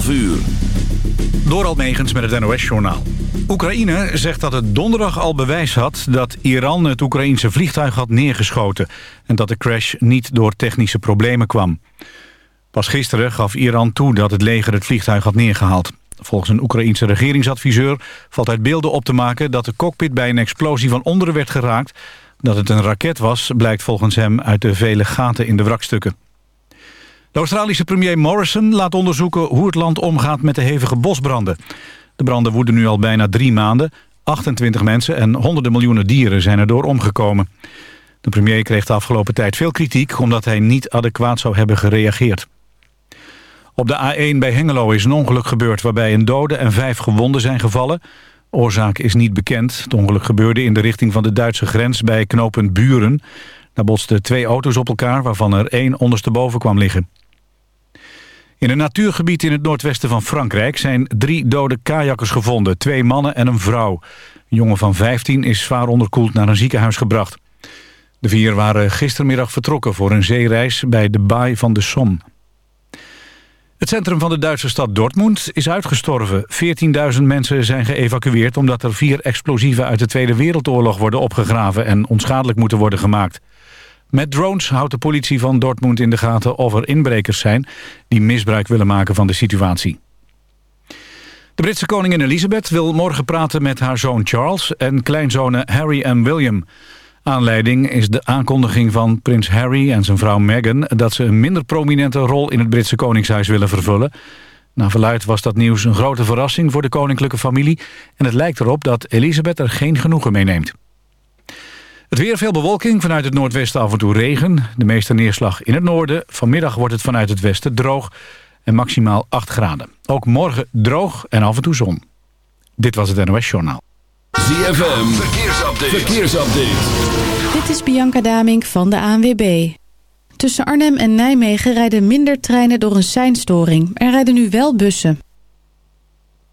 11 uur. Door Almegens met het NOS-journaal. Oekraïne zegt dat het donderdag al bewijs had dat Iran het Oekraïense vliegtuig had neergeschoten... en dat de crash niet door technische problemen kwam. Pas gisteren gaf Iran toe dat het leger het vliegtuig had neergehaald. Volgens een Oekraïense regeringsadviseur valt uit beelden op te maken... dat de cockpit bij een explosie van onderen werd geraakt. Dat het een raket was, blijkt volgens hem uit de vele gaten in de wrakstukken. De Australische premier Morrison laat onderzoeken hoe het land omgaat met de hevige bosbranden. De branden woeden nu al bijna drie maanden. 28 mensen en honderden miljoenen dieren zijn erdoor omgekomen. De premier kreeg de afgelopen tijd veel kritiek... omdat hij niet adequaat zou hebben gereageerd. Op de A1 bij Hengelo is een ongeluk gebeurd... waarbij een dode en vijf gewonden zijn gevallen. Oorzaak is niet bekend. Het ongeluk gebeurde in de richting van de Duitse grens... bij knooppunt Buren. Daar botsten twee auto's op elkaar... waarvan er één ondersteboven kwam liggen. In een natuurgebied in het noordwesten van Frankrijk... zijn drie dode kajakkers gevonden. Twee mannen en een vrouw. Een jongen van 15 is zwaar onderkoeld naar een ziekenhuis gebracht. De vier waren gistermiddag vertrokken voor een zeereis... bij de baai van de Somme. Het centrum van de Duitse stad Dortmund is uitgestorven. 14.000 mensen zijn geëvacueerd omdat er vier explosieven uit de Tweede Wereldoorlog worden opgegraven en onschadelijk moeten worden gemaakt. Met drones houdt de politie van Dortmund in de gaten of er inbrekers zijn die misbruik willen maken van de situatie. De Britse koningin Elizabeth wil morgen praten met haar zoon Charles en kleinzonen Harry en William. Aanleiding is de aankondiging van prins Harry en zijn vrouw Meghan... dat ze een minder prominente rol in het Britse koningshuis willen vervullen. Na verluid was dat nieuws een grote verrassing voor de koninklijke familie... en het lijkt erop dat Elisabeth er geen genoegen mee neemt. Het weer veel bewolking, vanuit het noordwesten af en toe regen. De meeste neerslag in het noorden. Vanmiddag wordt het vanuit het westen droog en maximaal 8 graden. Ook morgen droog en af en toe zon. Dit was het NOS Journaal. ZFM, verkeersupdate. verkeersupdate. Dit is Bianca Damink van de ANWB. Tussen Arnhem en Nijmegen rijden minder treinen door een seinstoring. Er rijden nu wel bussen.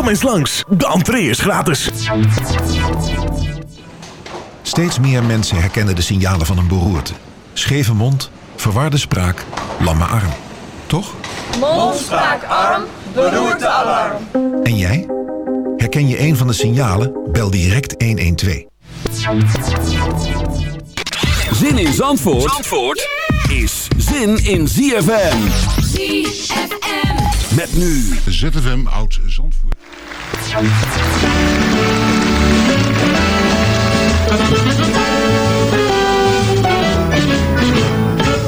Kom eens langs, de entree is gratis. Steeds meer mensen herkennen de signalen van een beroerte. Scheve mond, verwarde spraak, lamme arm. Toch? Mond, spraak, arm, beroerte, alarm. En jij? Herken je een van de signalen? Bel direct 112. Zin in Zandvoort, Zandvoort is zin in ZFM. ZFM. Met nu ZFM Oud Zandvoort.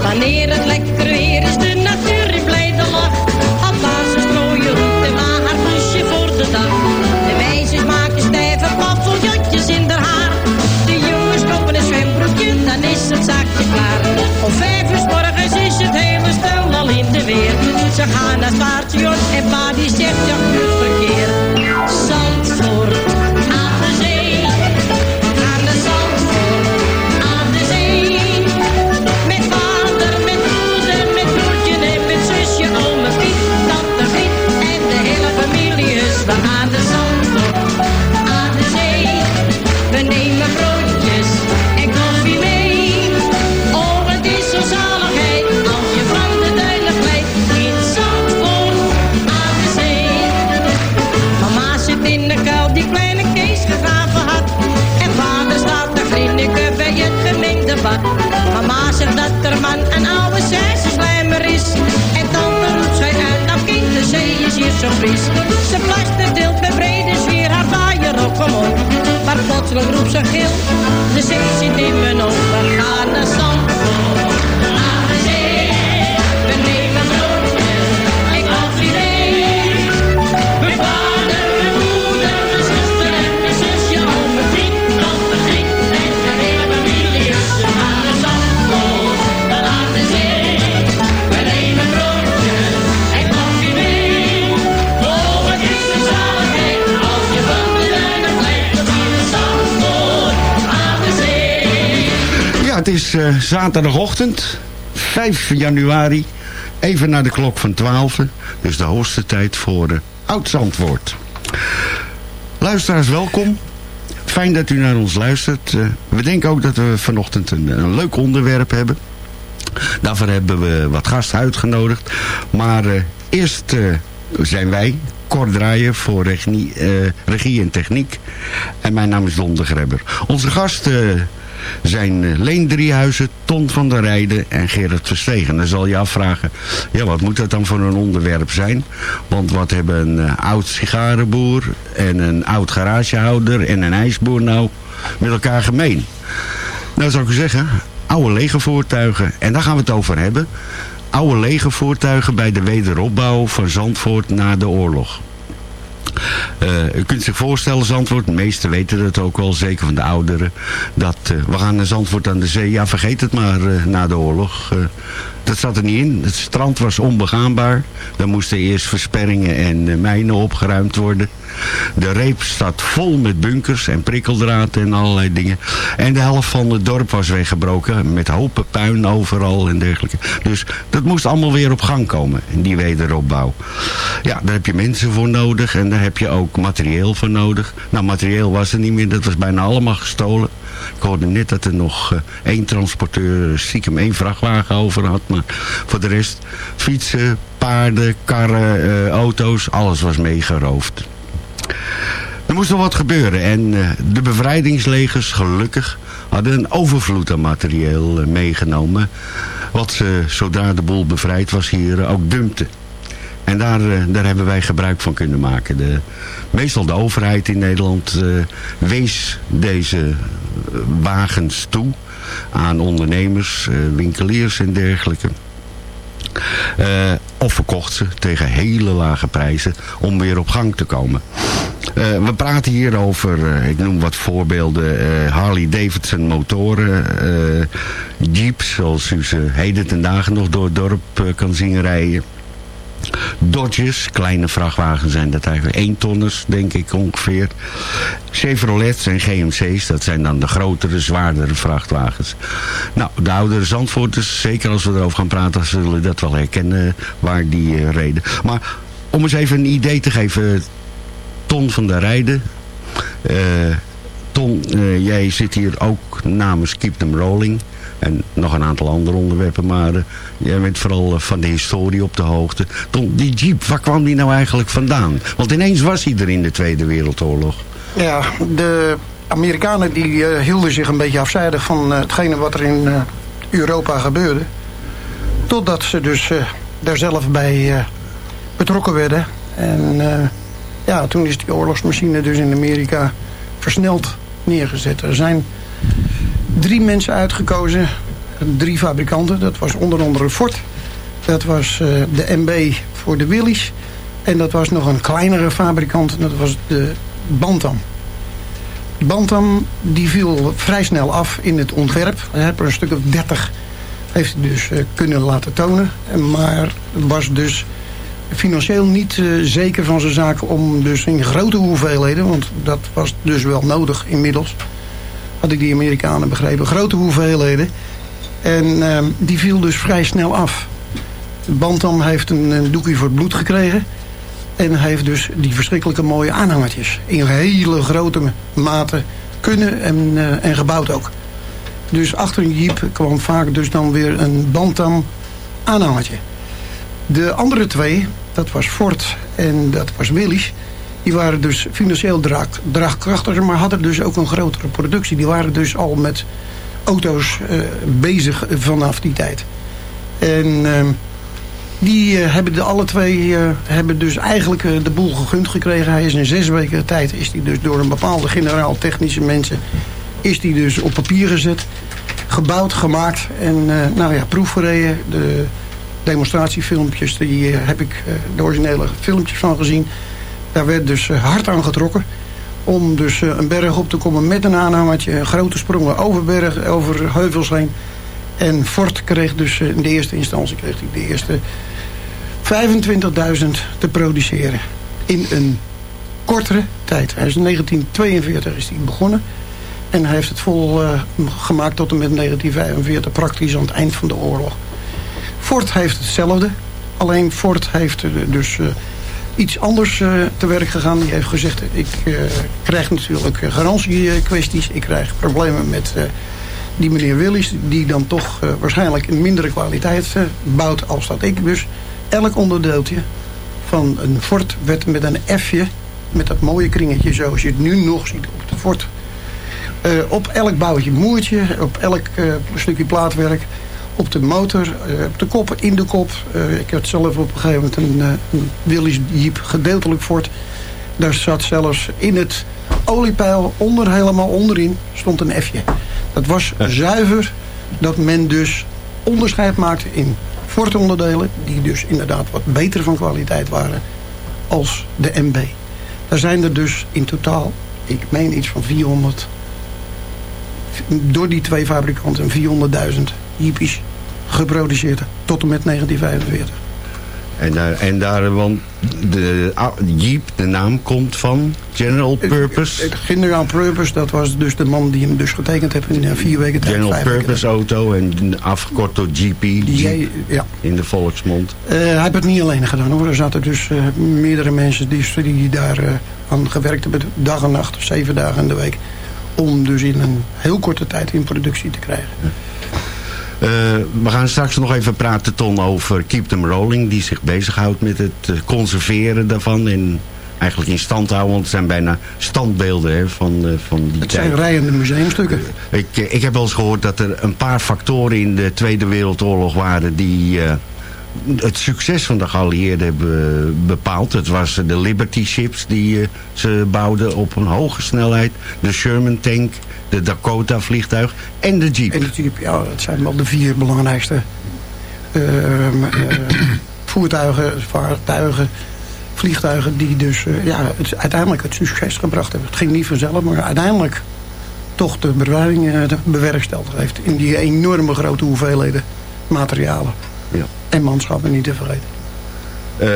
Wanneer het lekker weer is, de natuur in blijde lach. Alpaas strooien op en haar poesje voor de dag. De meisjes maken stijve paffeljotjes in de haar. De jongens kopen een zwembroekje, dan is het zaakje klaar. Om vijf uur morgens is het hele stel al in de weer. Ze gaan naar het paardje en pa die zegt, ja, nu verkeer. Fris. Ze deelt met brede sfeer haar vaaier op omhoog. Maar plotseling roept ze gil, de zee zit in mijn ogen. Gaan naar Zandvoort, het is eh, zaterdagochtend, 5 januari, even naar de klok van 12. Dus de hoogste tijd voor uh, Oud-Zandvoort. Luisteraars, welkom. Fijn dat u naar ons luistert. Eh, we denken ook dat we vanochtend een, leuk onderwerp hebben. Daarvoor hebben we wat gasten uitgenodigd. Maar eh, eerst eh, zijn wij, Cor Draaien voor regie, eh, regie en techniek. En mijn naam is Don de Grebber. Onze gasten zijn eh, Leen Driehuizen, Ton van der Rijden en Gerard Verstegen. Dan zal je afvragen, ja, wat moet dat dan voor een onderwerp zijn? Want wat hebben een eh, oud sigarenboer en een oud garagehouder en een ijsboer nou met elkaar gemeen? Nou zou ik zeggen, oude legervoertuigen. En daar gaan we het over hebben. Oude legervoertuigen bij de wederopbouw van Zandvoort na de oorlog. Eh, u kunt zich voorstellen, Zandvoort, de meesten weten het ook wel, zeker van de ouderen, dat eh, we gaan naar Zandvoort aan de zee. Ja, vergeet het maar eh, na de oorlog. Dat zat er niet in. Het strand was onbegaanbaar. Er moesten eerst versperringen en mijnen opgeruimd worden. De reep staat vol met bunkers en prikkeldraad en allerlei dingen. En de helft van het dorp was weggebroken met hopen puin overal en dergelijke. Dus dat moest allemaal weer op gang komen, die wederopbouw. Ja, daar heb je mensen voor nodig en daar heb je ook materieel voor nodig. Nou, materieel was er niet meer, dat was bijna allemaal gestolen. Ik hoorde net dat er nog eh, één transporteur stiekem één vrachtwagen over had. Maar voor de rest fietsen, paarden, karren, eh, auto's, alles was meegeroofd. Er moest nog wat gebeuren en eh, de bevrijdingslegers, gelukkig, hadden een overvloed aan materieel eh, meegenomen. Wat ze, zodra de boel bevrijd was hier, eh, ook dumpten. En daar, eh, daar hebben wij gebruik van kunnen maken. De, meestal de overheid in Nederland eh, wees deze eh, wagens toe aan ondernemers, eh, winkeliers en dergelijke. Eh, of verkocht ze tegen hele lage prijzen om weer op gang te komen. Eh, we praten hier over, eh, ik noem wat voorbeelden, Harley Davidson motoren, jeeps zoals u ze heden ten dagen nog door het dorp kan zien rijden. Dodges, kleine vrachtwagens zijn dat eigenlijk 1 tonners, denk ik ongeveer. Chevrolets en GMC's, dat zijn dan de grotere, zwaardere vrachtwagens. Nou, de oudere Zandvoorters, zeker als we erover gaan praten, zullen dat wel herkennen waar die eh, reden. Maar om eens even een idee te geven, Ton van der Rijden. Eh, Ton, eh, jij zit hier ook namens Keep Them Rolling. En nog een aantal andere onderwerpen, maar eh, jij bent vooral eh, van de historie op de hoogte. Ton, die jeep, waar kwam die nou eigenlijk vandaan? Want ineens was hij er in de Tweede Wereldoorlog. Ja, de Amerikanen die eh, hielden zich een beetje afzijdig van hetgene wat er in Europa gebeurde. Totdat ze dus daar zelf bij betrokken werden. En ja, toen is die oorlogsmachine dus in Amerika versneld neergezet. Er zijn drie mensen uitgekozen, drie fabrikanten. Dat was onder andere Ford. Dat was eh, de MB voor de Willys. En dat was nog een kleinere fabrikant. Dat was de Bantam. Bantam die viel vrij snel af in het ontwerp. Hij heeft er een stuk of 30 heeft hij dus eh, kunnen laten tonen. En Maar was dus financieel niet eh, zeker van zijn zaak om dus in grote hoeveelheden, want dat was dus wel nodig inmiddels, had ik die Amerikanen begrepen, grote hoeveelheden. En ehm, die viel dus vrij snel af. Bantam heeft een, een doekje voor het bloed gekregen. En heeft dus die verschrikkelijke mooie aanhangertjes. In hele grote mate kunnen en, eh, en gebouwd ook. Dus achter een jeep kwam vaak dus dan weer een Bantam aanhangertje. De andere twee, dat was Ford en dat was Willys... die waren dus financieel draag, draagkrachtiger... maar hadden dus ook een grotere productie. Die waren dus al met auto's eh, bezig vanaf die tijd. En ehm, die eh, hebben de alle twee eh, hebben dus eigenlijk de boel gegund gekregen. Hij is in zes weken tijd is die dus door een bepaalde generaal technische mensen... is die dus op papier gezet, gebouwd, gemaakt en nou ja, proefgereden. De demonstratiefilmpjes, die heb ik de originele filmpjes van gezien. Daar werd dus eh, hard aan getrokken om dus eh, een berg op te komen met een aanhangertje. Grote sprongen over berg, over heuvels heen. En Ford kreeg dus eh, in de eerste instantie kreeg de eerste 25.000 te produceren. In een kortere tijd. Hij is in 1942 is hij begonnen. En hij heeft het vol gemaakt tot en met 1945, praktisch aan het eind van de oorlog. Ford heeft hetzelfde. Alleen Ford heeft dus iets anders eh, te werk gegaan. Die heeft gezegd, ik eh, krijg natuurlijk eh, garantiekwesties. Ik krijg problemen met die meneer Willis... die dan toch waarschijnlijk een mindere kwaliteit bouwt als dat ik. Dus elk onderdeeltje van een Ford werd met een F'je... met dat mooie kringetje zoals je het nu nog ziet op de Ford... eh, op elk bouwtje moertje, op elk stukje plaatwerk op de motor, eh, op de kop, in de kop. Eh, ik had zelf op een gegeven moment een, uh, een Willys Jeep gedeeltelijk Ford. Daar zat zelfs in het oliepeil, onder, helemaal onderin, stond een F'je. Dat was zuiver dat men dus onderscheid maakte in Ford onderdelen... die dus inderdaad wat beter van kwaliteit waren als de MB. Daar zijn er dus in totaal, ik meen iets van 400... door die twee fabrikanten 400.000 jeepies geproduceerd tot en met 1945. En daar, en daar want de ah, Jeep, de naam komt van General Purpose. General Purpose, dat was dus de man die hem dus getekend heeft in eh, vier weken tijd. General Purpose auto en afgekort door GP, Jeep, ja. in de volksmond. Eh, hij heeft het niet alleen gedaan hoor. Er zaten dus eh, meerdere mensen die, die daar aan gewerkt hebben. Dag en nacht, zeven dagen in de week. Om dus in een heel korte tijd in productie te krijgen. We gaan straks nog even praten, Ton, over Keep Them Rolling. Die zich bezighoudt met het eh, conserveren daarvan. En eigenlijk in stand houden. Want het zijn bijna standbeelden hè, van, eh, van die Het tijd. zijn rijende museumstukken. Ik, eh, ik heb wel eens gehoord dat er een paar factoren in de Tweede Wereldoorlog waren die eh, het succes van de geallieerden hebben bepaald. Het was de Liberty ships die eh, ze bouwden op een hoge snelheid. De Sherman tank, de Dakota vliegtuig en de Jeep. En de Jeep, ja, dat zijn wel de vier belangrijkste ehm, eh, voertuigen, vaartuigen, vliegtuigen die dus eh, ja, het, uiteindelijk het succes gebracht hebben. Het ging niet vanzelf, maar uiteindelijk toch de bewaring eh, bewerkstelligd heeft in die enorme grote hoeveelheden materialen. En manschappen niet te vergeten. Eh,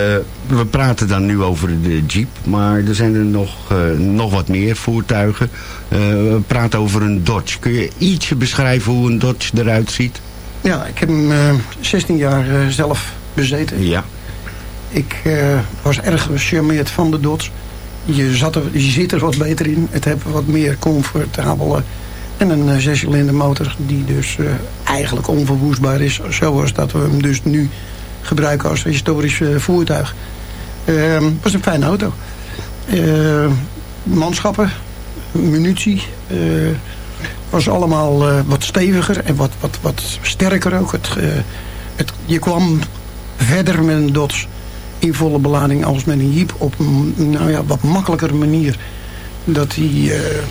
we praten dan nu over de Jeep, maar er zijn er nog, eh, nog wat meer voertuigen. Eh, we praten over een Dodge. Kun je ietsje beschrijven hoe een Dodge eruit ziet? Ja, ik heb hem eh, 16 jaar zelf bezeten. Ja. Ik was erg gecharmeerd van de Dodge. Je, zat er, je zit er wat beter in. Het heeft wat meer comfortabele en een uh, zescilinder motor die dus eh, eigenlijk onverwoestbaar is. Zoals dat we hem dus nu gebruiken als historisch eh, voertuig. Het was een fijne auto. Eh, manschappen, munitie, eh, was allemaal eh, wat steviger en wat, wat, wat sterker ook. Het, eh, het, je kwam verder met een Dodge in volle belading als met een Jeep op een nou ja, wat makkelijkere manier. Dat hij eh,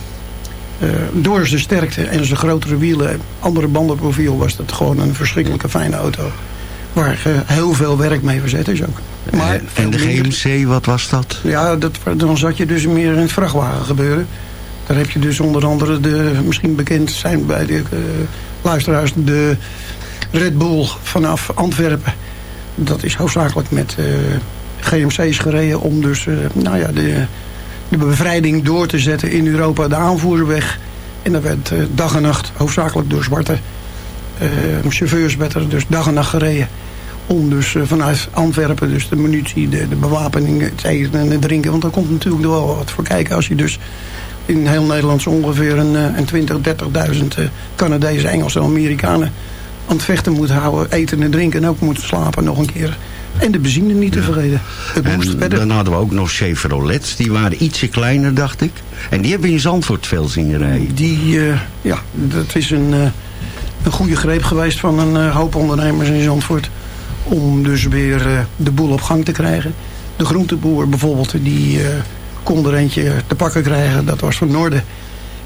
eh, door zijn sterkte en zijn grotere wielen, andere bandenprofiel, was dat gewoon een verschrikkelijke fijne auto. Waar eh, heel veel werk mee verzet is ook. Maar en de GMC, wat was dat? ja, dat, dan zat je dus meer in het vrachtwagen gebeuren. Daar heb je dus onder andere de, misschien bekend zijn bij de eh, luisteraars, de Red Bull vanaf Antwerpen. Dat is hoofdzakelijk met GMC's gereden om dus, nou ja, de, de bevrijding door te zetten in Europa, de aanvoerweg. En dat werd eh, dag en nacht, hoofdzakelijk door zwarte eh, chauffeurs, werd er dus dag en nacht gereden. Om dus eh, vanuit Antwerpen, dus de munitie, de, bewapening, het eten en drinken. Want daar komt natuurlijk wel wat voor kijken als je dus in heel Nederland zo ongeveer een, een 20, 30.000 eh, Canadezen, Engelsen en Amerikanen aan het vechten moet houden. Eten en drinken en ook moet slapen nog een keer. En de benzine niet te vergeten. Het moest En verder. dan hadden we ook nog Chevrolets. Die waren ietsje kleiner, dacht ik. En die hebben we in Zandvoort veel zien rijden. Die, eh, ja, dat is een, eh, een goede greep geweest van een eh, hoop ondernemers in Zandvoort. Om dus weer de boel op gang te krijgen. De groenteboer bijvoorbeeld, die kon er eentje te pakken krijgen. Dat was van Noorden.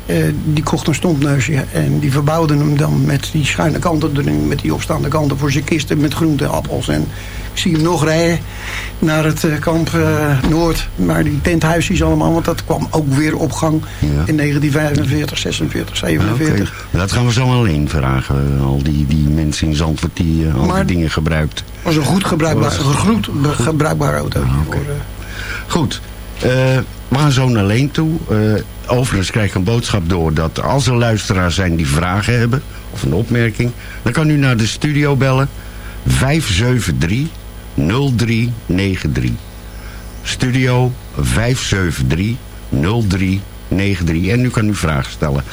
Eh, die kocht een stompneusje en die verbouwde hem dan met die schuine kanten erin, met die opstaande kanten voor zijn kisten met groente, appels. En ik zie hem nog rijden naar het eh, kamp eh, Noord, maar die tenthuisjes allemaal, want dat kwam ook weer op gang in 1945, 46, 47. Oké. Dat gaan we zo alleen vragen. Al die, die mensen in Zandvoort die al Maar- die dingen gebruikt. was een goed gebruikbaar, goed gebruikbaar auto. Voor, eh, Goed. Eh, we gaan zo naar Leen toe. Eh, overigens krijg ik een boodschap door dat als er luisteraars zijn die vragen hebben... of een opmerking... dan kan u naar de studio bellen. 573 0393. Studio 573 0393. En u kan uw vragen stellen.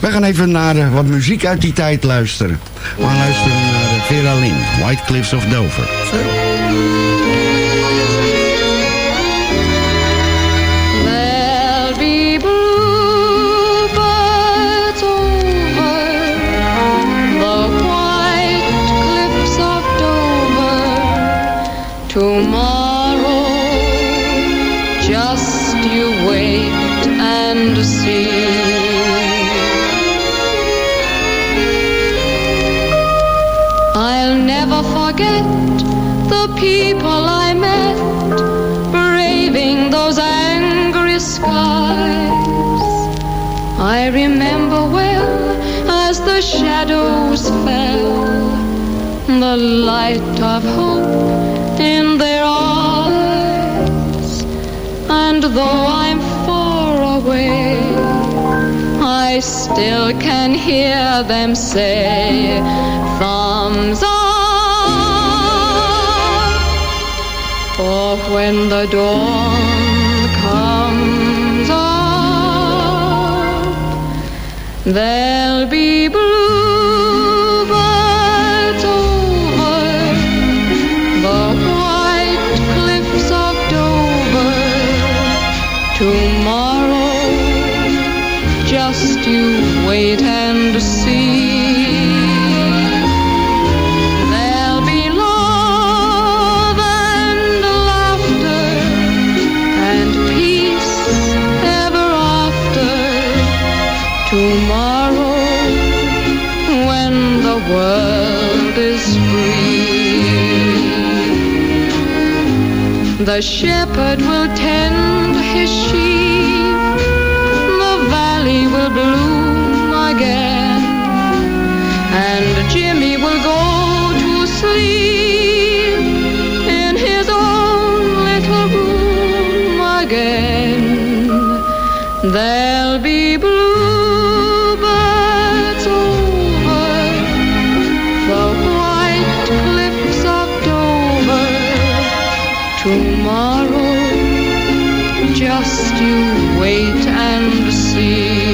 We gaan even naar eh, wat muziek uit die tijd luisteren. We gaan luisteren naar eh, Vera Lynn, White Cliffs of Dover. There'll tomorrow. Just you wait and see. I'll never forget the people I met braving those angry skies. I remember well as the shadows fell, the light of hope in their still can hear them say, thumbs up. For when the dawn comes up, there'll be bluebirds the shepherd will tend his sheep, the valley will bloom again, and Jimmy will go to sleep in his own little room again. There'll be you wait and There'll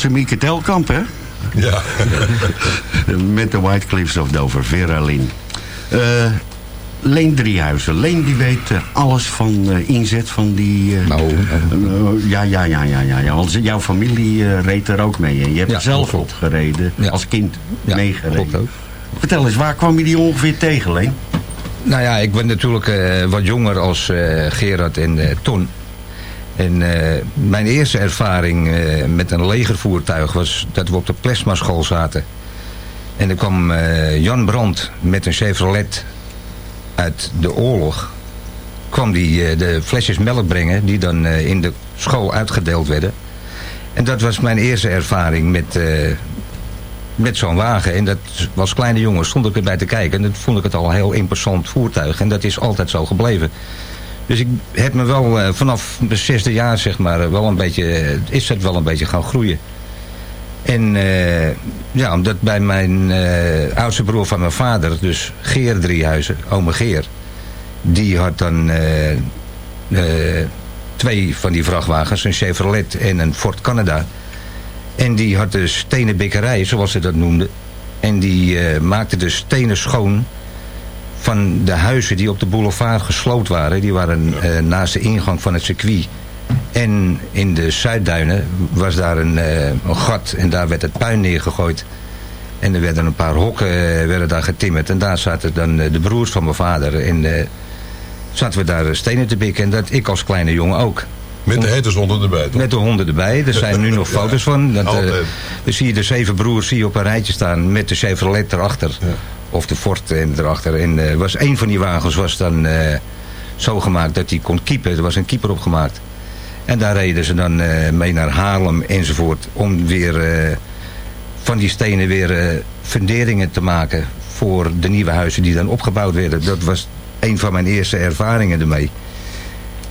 Engelse Mieke Telkamp, hè? Ja. Met de White Cliffs of Dover, Vera Lynn. Eh, Leen Driehuizen. Leen die weet eh, alles van eh, inzet van die... eh, Nou, ja, ja, ja, ja, ja, ja. Want jouw familie reed er ook mee. En je hebt Ja, er zelf op gereden. Ja. Als kind Ja, meegereden. klopt ook. Vertel eens, waar kwam je die ongeveer tegen, Leen? Nou ja, ik ben natuurlijk wat jonger als Gerard en Ton. En eh, mijn eerste ervaring eh, met een legervoertuig was dat we op de plasmaschool zaten. En er kwam eh, Jan Brandt met een Chevrolet uit de oorlog. Kwam die de flesjes melk brengen die dan in de school uitgedeeld werden. En dat was mijn eerste ervaring met, met zo'n wagen. En dat was kleine jongen, stond ik erbij te kijken. En dat vond ik het al een heel imposant voertuig. En dat is altijd zo gebleven. Dus ik heb me wel eh, vanaf mijn zesde jaar, zeg maar, eh, wel een beetje, eh, is het wel een beetje gaan groeien. En ja, omdat bij mijn oudste broer van mijn vader, dus Geer Driehuizen, ome Geer, die had dan twee van die vrachtwagens, een Chevrolet en een Ford Canada. En die had de stenen bikkerij, zoals ze dat noemden. En die maakte de stenen schoon van de huizen die op de boulevard gesloopt waren. Die waren eh, naast de ingang van het circuit. En in de Zuidduinen was daar een, eh, een gat en daar werd het puin neergegooid. En er werden een paar hokken eh, werden daar getimmerd. En daar zaten dan de broers van mijn vader. En zaten we daar stenen te bikken. En dat ik als kleine jongen ook. Met de herteshonden erbij, toch? Met de honden erbij. Er zijn nu nog Ja, foto's van. Dat, altijd. dan zie je de zeven broers zie je op een rijtje staan met de Chevrolet erachter. Of de Ford erachter. En eh, was één van die wagens was dan eh, zo gemaakt dat hij kon keepen. Er was een keeper opgemaakt. En daar reden ze dan eh, mee naar Haarlem enzovoort. Om weer van die stenen weer funderingen te maken. Voor de nieuwe huizen die dan opgebouwd werden. Dat was een van mijn eerste ervaringen ermee.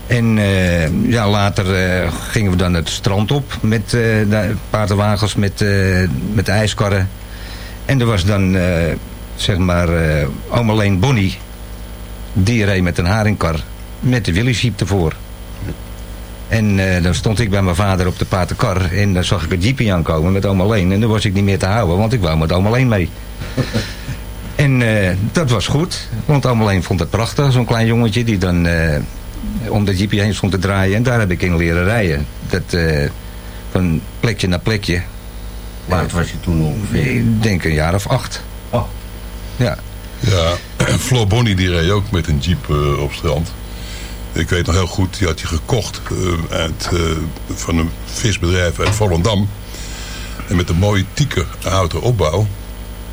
En ja, later gingen we dan het strand op met de paardenwagens, met, met ijskarren. En er was dan, zeg maar, eh oma Leen Bonnie. Die reed met een haringkar met de Willys Jeep ervoor. En eh, dan stond ik bij mijn vader op de paardenkar en dan zag ik een jeepje aankomen met oma Leen. En dan was ik niet meer te houden, want ik wou met oma Leen mee. En eh, dat was goed, want oma Leen vond het prachtig, zo'n klein jongetje die dan om dat jeepje heen stond te draaien. En daar heb ik in leren rijden. Dat, van plekje naar plekje. Hoe oud was je toen ongeveer? Ik denk een jaar of acht. Oh. Ja. Ja, Flo Bonnie die reed ook met een jeep eh, op strand. Ik weet nog heel goed, die had hij gekocht eh, uit, eh, van een visbedrijf uit Volendam. En met een mooie tieke houten opbouw.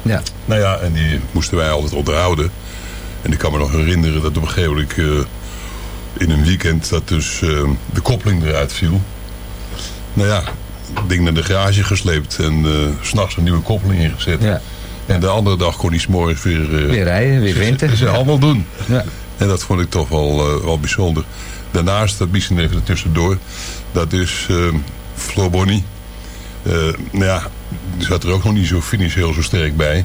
Ja. Nou ja, en die moesten wij altijd onderhouden. En ik kan me nog herinneren dat op een gegeven moment in een weekend dat dus de koppeling eruit viel. Nou ja, ding naar de garage gesleept en s s'nachts een nieuwe koppeling ingezet. Ja. En de andere dag kon hij s'morgens weer, eh, Weer rijden, weer winter. zijn handel doen. Ja. En dat vond ik toch wel, eh, wel bijzonder. Daarnaast, dat misschien even tussendoor, dat is eh Flo Bonnie. Eh, nou ja, die zat er ook nog niet zo financieel zo sterk bij.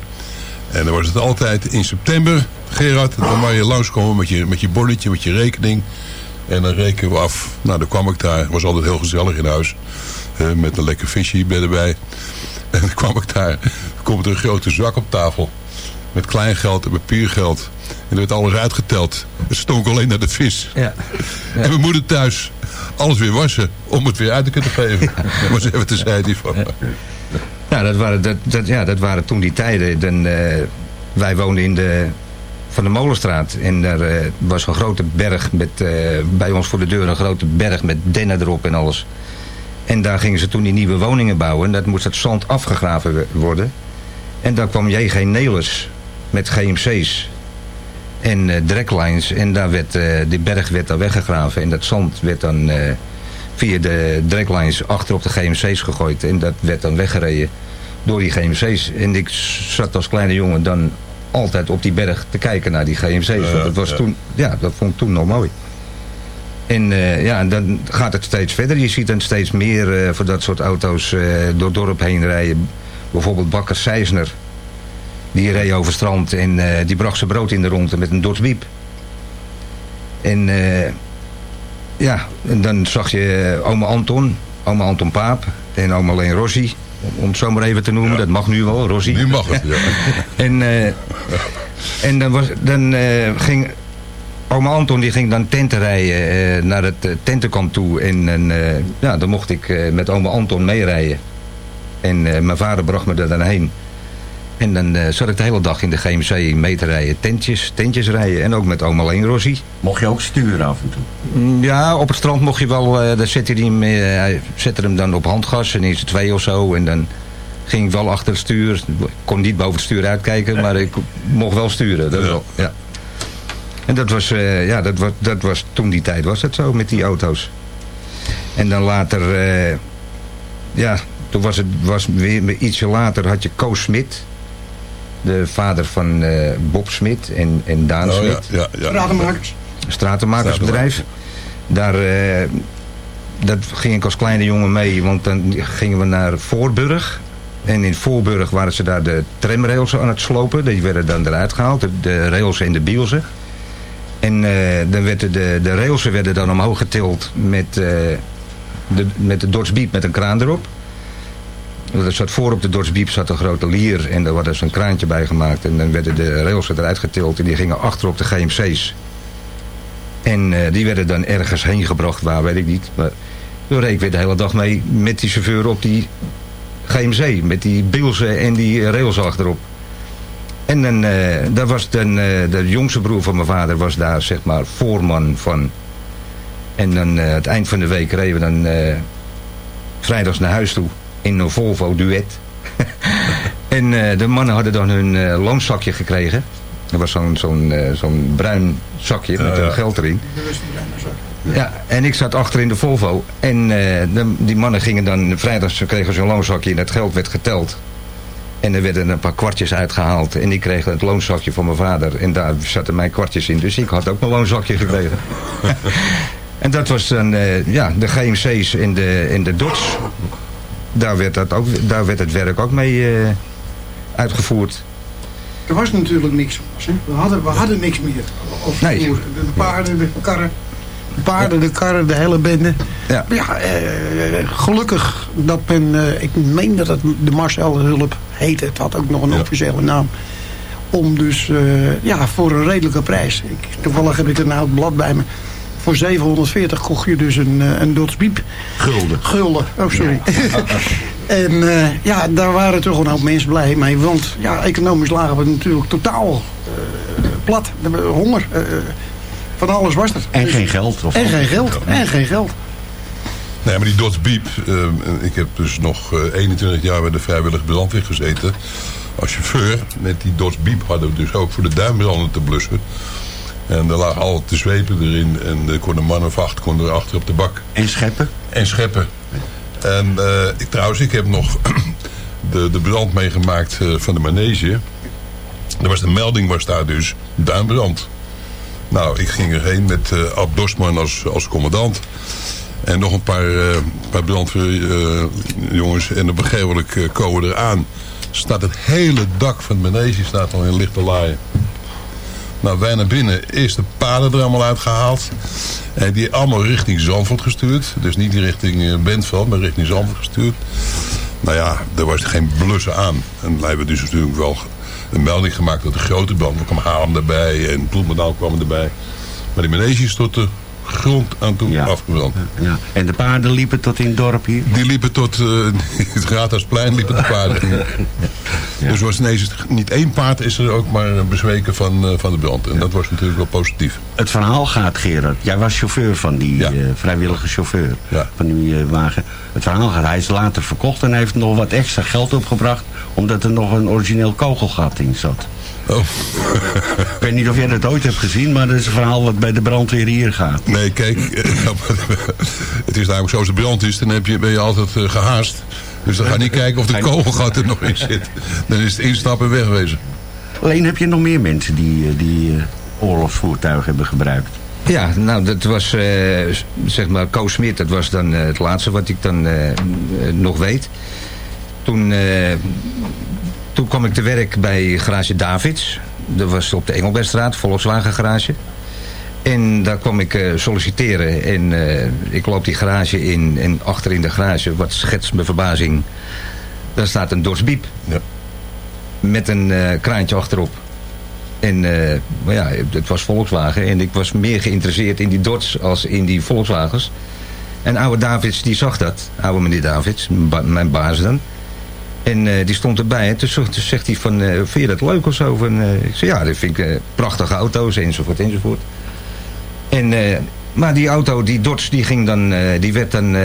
En dan was het altijd in september, Gerard, dan mag je langskomen met je, met je bonnetje, met je rekening. En dan rekenen we af. Nou, dan kwam ik daar. was altijd heel gezellig in huis. met een lekker visje erbij. En dan kwam ik daar. Komt er een grote zak op tafel. Met kleingeld en papiergeld. En er werd alles uitgeteld. Het stonk alleen naar de vis. Ja. En mijn moeder thuis alles weer wassen. Om het weer uit te kunnen geven. maar ze hebben terzijde van. Nou, dat waren, dat, dat, ja, dat waren toen die tijden. Dan, eh, wij woonden in de Van de Molenstraat. En daar eh, was een grote berg met, eh, bij ons voor de deur een grote berg met dennen erop en alles. En daar gingen ze toen die nieuwe woningen bouwen. En dat moest het zand afgegraven worden. En daar kwam J.G. Nelis met GMC's en draglines. En daar werd, eh, die berg werd daar weggegraven. En dat zand werd dan eh, via de draglines achter op de GMC's gegooid. En dat werd dan weggereden door die GMC's. En ik zat als kleine jongen dan altijd op die berg te kijken naar die GMC's. want dat, was toen, ja, dat vond ik toen nog mooi. En eh, ja, dan gaat het steeds verder. Je ziet dan steeds meer eh, voor dat soort auto's eh, door het dorp heen rijden. Bijvoorbeeld Bakker Seisner. Die reed over strand en die bracht zijn brood in de ronde met een Dodge Wiep. En ja, en dan zag je oma Anton, oma Anton Paap en oma Leen Rossi. Om het zo maar even te noemen, dat mag nu wel, Rossi. Nu mag het, ja. En, en dan, was, dan ging Oma Anton die ging dan tenten rijden eh, naar het eh, tentenkamp toe. En, en, eh, ja, dan mocht ik met oma Anton meerijden. En mijn vader bracht me er dan heen. En dan zat ik de hele dag in de GMC mee te rijden. Tentjes, tentjes rijden. En ook met oma Leen Rossi. Mocht je ook sturen af en toe? Mm, Ja, op het strand mocht je wel, eh daar zette hij, hem, hij zette hem dan op handgas en in z'n twee of zo. En dan ging ik wel achter het stuur. Ik kon niet boven het stuur uitkijken, maar ik mocht wel sturen. Dat wel, ja. En dat was, eh, ja, dat was, dat was, toen die tijd was het zo met die auto's. En dan later, eh, ja, toen was het was weer ietsje later had je Koos Smit. De vader van eh, Bob Smit en, en Daan Oh, Smit ja, ja. Stratenmakers. stratenmakersbedrijf. Daar eh, dat ging ik als kleine jongen mee, want dan gingen we naar Voorburg. En in Voorburg waren ze daar de tramrails aan het slopen. Die werden dan eruit gehaald, de, de rails en de bielsen. En eh, dan werden de, de rails werden dan omhoog getild met, eh, de, met de Dodge Beep met een kraan erop. Er zat voor op de Dodge Beep zat een grote lier en daar was een kraantje bij gemaakt. En dan werden de rails eruit getild en die gingen achter op de GMC's. En eh, die werden dan ergens heen gebracht, waar weet ik niet. Maar toen reed ik weer de hele dag mee met die chauffeur op die GMC. Met die bilzen en die rails achterop. En dan, daar was dan, eh, de jongste broer van mijn vader was daar zeg maar voorman van. En dan eh, het eind van de week reden we dan vrijdags naar huis toe in een Volvo Duet. en de mannen hadden dan hun loonzakje gekregen. Dat was zo'n zo'n zo'n bruin zakje met Ja, eh, geld erin. Ja, en ik zat achter in de Volvo. En de- die mannen gingen dan, vrijdags ze kregen ze een loonzakje en het geld werd geteld. En er werden een paar kwartjes uitgehaald. En ik kreeg het loonzakje van mijn vader. En daar zaten mijn kwartjes in. Dus ik had ook mijn loonzakje gekregen. en dat was dan, eh, ja, de GMC's en de, en de Dodge. Daar werd, dat ook, daar werd het werk ook mee eh, uitgevoerd. Er was natuurlijk niks. hè. We hadden, we hadden niks meer. Of Nee. De paarden, de karren. De paarden, de karren, de hele bende. Ja. Ja, eh, gelukkig dat men, eh, ik meen dat het de Marcel Hulp heette. Het had ook nog een officiële naam. Om dus, eh, ja, voor een redelijke prijs. Ik, toevallig heb ik nou het blad bij me. Voor 740 kocht je dus een, een Dodge Biep. Gulden. Gulden, oh sorry. en ja, daar waren toch een hoop mensen blij mee. Want ja, economisch lagen we natuurlijk totaal plat. Honger. Eh, van alles was er. En geen geld. Of En geen geld. En geen geld. Nee, maar die Dodge Beep, eh, ik heb dus nog eh, 21 jaar bij de vrijwillige brandweer gezeten. Als chauffeur, met die Dodge Beep hadden we dus ook voor de duimbranden te blussen. En er lagen altijd de zwepen erin en er kon een man of acht kon er achter op de bak. En scheppen? En scheppen. En eh, ik, trouwens, ik heb nog de, de brand meegemaakt eh, van de manege. Er was de melding was daar dus duinbrand. Nou, ik ging erheen met eh Ab Dorsman als, als commandant. En nog een paar, eh paar brandweerjongens. en op een gegeven moment eh, komen we eraan. Staat het hele dak van het manege staat al in lichte laaien. Nou, wij naar binnen. Eerst de paden er allemaal uitgehaald. En die allemaal richting Zandvoort gestuurd. Dus niet richting eh, Bentveld, maar richting Zandvoort gestuurd. Nou ja, er was geen blussen aan. En wij hebben dus natuurlijk wel een melding gemaakt dat de grote brand. Er kwam Haarlem erbij en Bloemendaal kwam erbij. Maar die manege de grond aan toe afgebrand. Ja. En de paarden liepen tot in het dorp hier? Die liepen tot eh, het Raadhuisplein, liepen de paarden. Dus was ineens niet één paard is er ook maar bezweken van, eh, van de brand. En dat was natuurlijk wel positief. Het verhaal gaat, Gerard. Jij was chauffeur van die eh, vrijwillige chauffeur van die wagen. Het verhaal gaat, hij is later verkocht en heeft nog wat extra geld opgebracht... omdat er nog een origineel kogelgat in zat. Oh. Ik weet niet of jij dat ooit hebt gezien, maar dat is een verhaal wat bij de brandweer hier gaat. Nee, kijk, eh, het is namelijk zo als de brand is, dan heb je, ben je altijd eh, gehaast. Dus dan ga je niet kijken of de kogelgat er nog in zit. Dan is het instappen en wegwezen. Alleen heb je nog meer mensen die, eh, die eh, oorlogsvoertuigen hebben gebruikt. Ja, nou, dat was, eh, zeg maar, Koos Smit, dat was dan eh, het laatste wat ik dan eh, eh, nog weet. Toen, eh, toen kwam ik te werk bij garage Davids. Dat was op de Engelbertstraat, Volkswagen garage. En daar kwam ik eh, solliciteren en eh, ik loop die garage in en achter in de garage, wat schetst mijn verbazing, daar staat een Dodge Biep. Met een eh, kraantje achterop. En maar ja, het was Volkswagen. En ik was meer geïnteresseerd in die Dodge als in die Volkswagens. En oude Davids, die zag dat. Oude meneer Davids, ba- mijn baas dan. En eh, die stond erbij. En toen, zegt hij van, eh, vind je dat leuk of zo? Van, eh, ik zei, ja, dat vind ik prachtige auto's, enzovoort, enzovoort. En, maar die auto, die Dodge, die, ging dan, die werd dan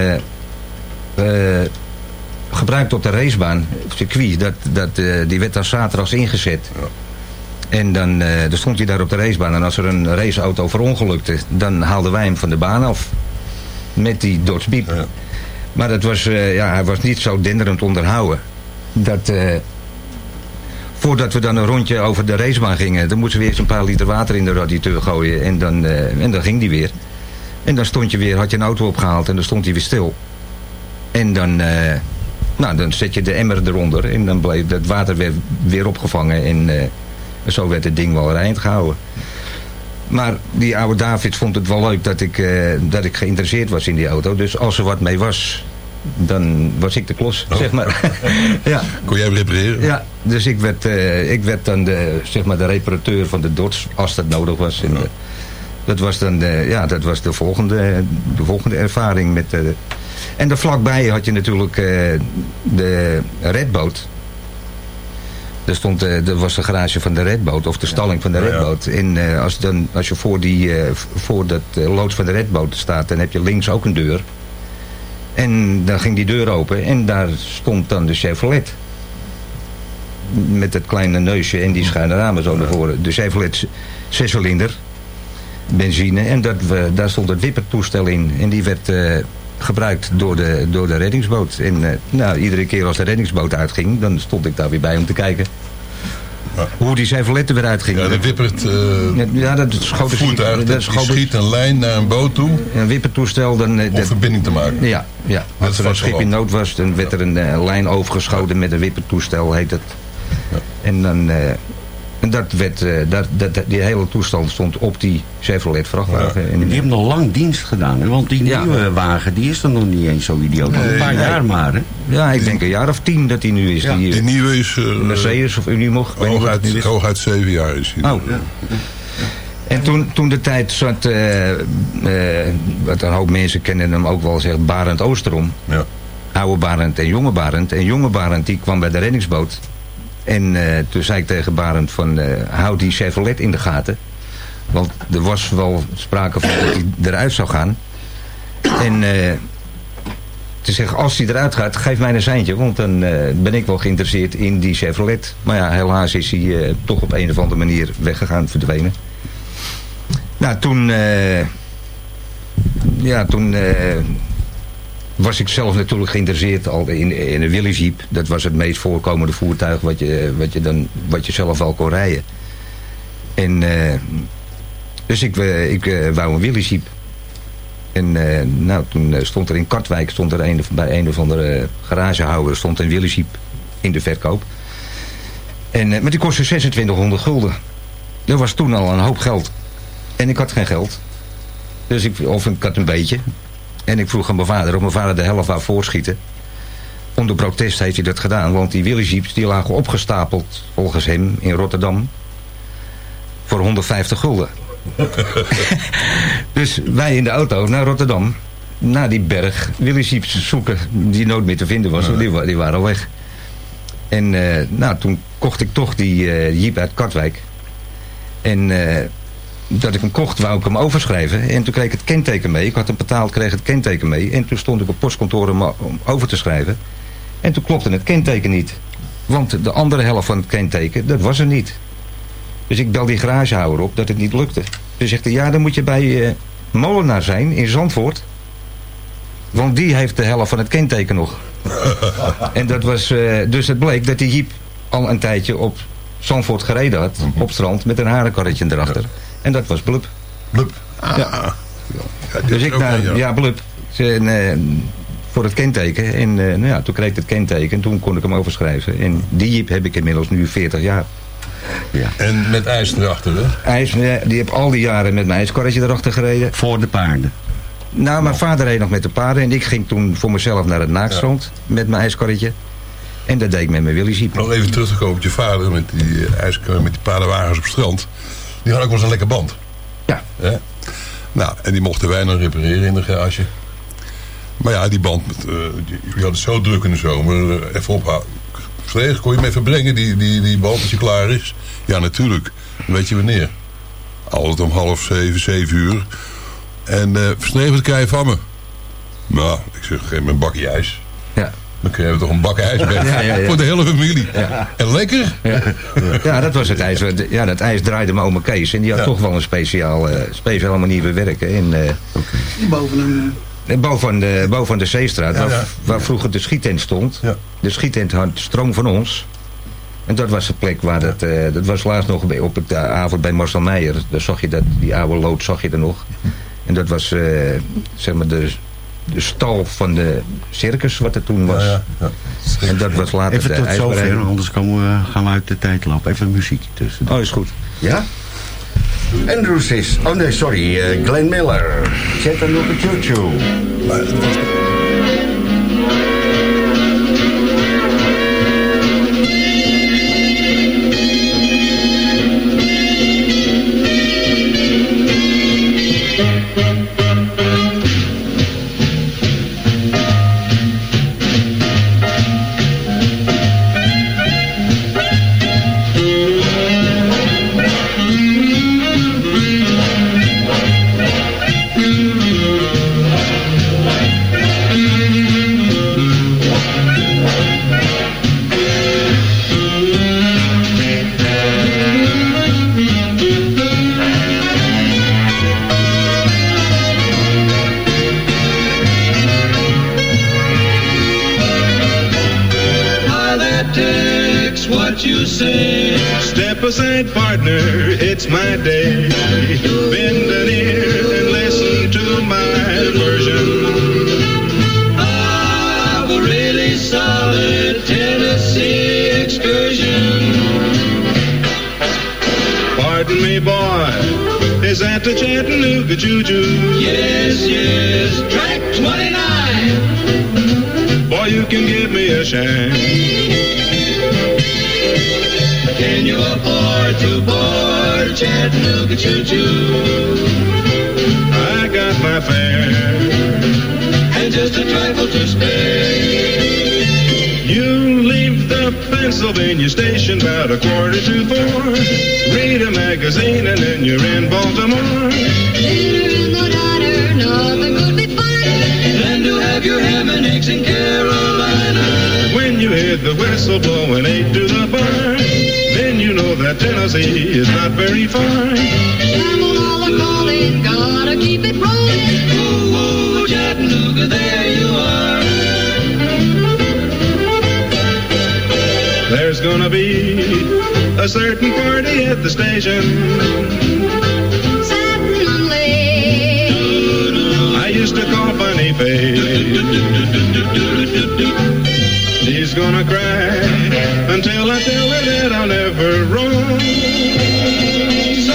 gebruikt op de racebaan, het circuit. Dat, dat, die werd dan zaterdags ingezet. En dan, dan stond hij daar op de racebaan. En als er een raceauto verongelukte, dan haalden wij hem van de baan af. Met die Dodge Beep. Maar dat was, ja, hij was niet zo denderend onderhouden. Dat, eh, voordat we dan een rondje over de racebaan gingen, dan moesten we eerst een paar liter water in de radiateur gooien. En dan, eh, en dan ging die weer. En dan stond je weer, had je een auto opgehaald en dan stond hij weer stil. En dan, eh, nou, dan zet je de emmer eronder en dan bleef dat water weer, weer opgevangen. En zo werd het ding wel rijnd gehouden. Maar die oude David vond het wel leuk dat ik, dat ik geïnteresseerd was in die auto. Dus als er wat mee was, dan was ik de klos, zeg maar. ja. Kon jij hem repareren? Ja, dus ik werd, eh, ik werd dan de, zeg maar de reparateur van de Dodge, als dat nodig was. En, dat was dan de, ja, dat was de volgende, de volgende ervaring. Met, eh, en daar vlakbij had je natuurlijk eh, de Redboot. Er, stond, eh, er was de garage van de Redboot, of de stalling van de Redboot. En als, dan, als je voor, die, voor dat loods van de Redboot staat, dan heb je links ook een deur. En dan ging die deur open en daar stond dan de Chevrolet. Met het kleine neusje en die schuine ramen zo naar voren. De Chevrolet zescilinder, benzine. En dat, we, daar stond het wippertoestel in. En die werd eh, gebruikt door de, door de reddingsboot. En eh, nou, iedere keer als de reddingsboot uitging, dan stond ik daar weer bij om te kijken. Hoe die Chevrolet er weer uitging. Ja, dat wippert eh, ja, dat schoot het voertuig, dat dat schoot- schiet een lijn naar een boot toe Een wippertoestel. Dan, eh, om dat- verbinding te maken. Ja, ja. Als er een schip in nood was, dan werd er een eh, lijn overgeschoten met een wippertoestel, heet het. En dan... eh, en dat werd, eh, dat, dat, dat- die hele toestand stond op die Chevrolet vrachtwagen. En Die hebben nog lang dienst gedaan, hè? want die Ja. nieuwe wagen die is er nog niet eens zo idioot. Nog een Nee, paar nee. jaar maar. Hè? Ja, ik denk een jaar of tien dat hij nu is. Ja. Die, Die nieuwe is... eh, Mercedes of Unimog. hooguit, zeven jaar is hij. Oh. En toen, toen de tijd zat, eh, eh, wat een hoop mensen kennen hem ook wel, zegt Barend Oosterom. Ja. Oude Barend en jonge Barend. En jonge Barend die kwam bij de reddingsboot. En eh, toen zei ik tegen Barend van, eh, houd die Chevrolet in de gaten. Want er was wel sprake van dat hij eruit zou gaan. En eh, te zeggen, als hij eruit gaat, geef mij een seintje. Want dan ben ik wel geïnteresseerd in die Chevrolet. Maar ja, helaas is hij toch op een of andere manier weggegaan, verdwenen. Nou, toen... ja, toen... was ik zelf natuurlijk geïnteresseerd al in, in een Willys Jeep. Dat was het meest voorkomende voertuig wat je, wat je, dan, wat je zelf al kon rijden. En, eh, dus ik, eh, ik eh, wou een Willys Jeep. En nou, toen stond er in Katwijk, stond er bij een of andere garagehouder, stond een Willys Jeep in de verkoop. En, maar die kostte 2600 gulden. Dat was toen al een hoop geld. En ik had geen geld. Dus ik, of ik had een beetje. En ik vroeg aan mijn vader of mijn vader de helft wou voorschieten. Onder protest heeft hij dat gedaan. Want die Willys Jeeps die lagen opgestapeld, volgens hem, in Rotterdam. Voor 150 gulden. dus wij in de auto naar Rotterdam. Naar die berg Willys Jeeps zoeken. Die nooit meer te vinden was. want Die, wa- die waren al weg. En eh, nou, toen kocht ik toch die eh, Jeep uit Katwijk. En eh, dat ik hem kocht, wou ik hem overschrijven. En toen kreeg ik het kenteken mee. Ik had hem betaald, kreeg het kenteken mee. En toen stond ik op postkantoor om, om over te schrijven. En toen klopte het kenteken niet. Want de andere helft van het kenteken, dat was er niet. Dus ik bel die garagehouder op dat het niet lukte. Toen zegt hij, ja, dan moet je bij eh, Molenaar zijn in Zandvoort. Want die heeft de helft van het kenteken nog. en dat was, eh, dus het bleek dat die Jeep al een tijdje op Zandvoort gereden had. Op strand met een harenkarretje erachter. En dat was Blub. Blub. Ja. Dus ik naar, ja, Blub. En, eh, voor het kenteken. En eh, nou ja, toen kreeg ik het kenteken. En toen kon ik hem overschrijven. En die Jeep heb ik inmiddels nu 40 jaar. Ja. En met ijs erachter, hè? IJs, ja, die heb al die jaren met mijn ijskarretje erachter gereden. Voor de paarden? Nou, mijn vader reed nog met de paarden. En ik ging toen voor mezelf naar het naakstrand met mijn ijskarretje. En dat deed ik met mijn Willy Ziep. Nog even terug te komen op je vader met die, eh, ijs, met die paardenwagens op het strand. Die had ook wel eens een lekker band. Ja. Nou, en die mochten wij dan repareren in de garage. Maar ja, die band, met, eh, die, die had het zo druk in de zomer. eh, even ophouden. Verlegen, kon je hem even brengen, die, die, die band, als je klaar is? Ja, natuurlijk. Weet je wanneer? Altijd om half zeven, zeven uur. En eh Verstreven, wat krijg je van me? Nou, ik zeg, geef me een bakje ijs. Dan krijgen we toch een bak ijs bij. Ja, ja, ja. Voor de hele familie. Ja. En lekker. Ja. ja, dat was het ijs. Ja, dat ijs draaide mijn oma Kees. En die had Ja. toch wel een speciaal, eh, speciale manier van werken. En, eh, Die boven hem. eh, boven, de, boven de Zeestraat, Ja, waar, ja. waar vroeger de schiettent stond. De schiettent had stroom van ons. En dat was de plek waar dat... eh, dat was laatst nog bij, op het eh, avond bij Marcel Meijer. Daar zag je dat, die oude lood zag je er nog. En dat was, eh, zeg maar, de, de stal van de circus wat er toen was. En dat was later Even de tot zover, anders komen we, gaan we uit de tijd lopen. Even muziek tussen. Oh, is goed. Ja? Andrews is... Oh nee, sorry. eh, Glenn Miller. Chattanooga Choo Choo. Hi Step partner, it's my day. Bend an ear and listen to my version of a really solid Tennessee excursion. Pardon me, boy, is that the Chattanooga Choo? Yes, yes, track 29. Boy, you can give me a shine. Chattanooga Choo Choo? I got my fare and just a trifle to spare. You leave the Pennsylvania station about a quarter to four. Read a magazine and then you're in Baltimore. Dinner in the diner, nothing could be finer than to have your ham and eggs in Carolina. When you hear the whistle blowing eight to the bar, then know that Tennessee is not very far. Shamalala calling, gotta keep it rolling. Ooh, ooh, Chattanooga, there you are. There's gonna be a certain party at the station. I used to call Funny Face. She's gonna cry until I tell her that I'll never roam. So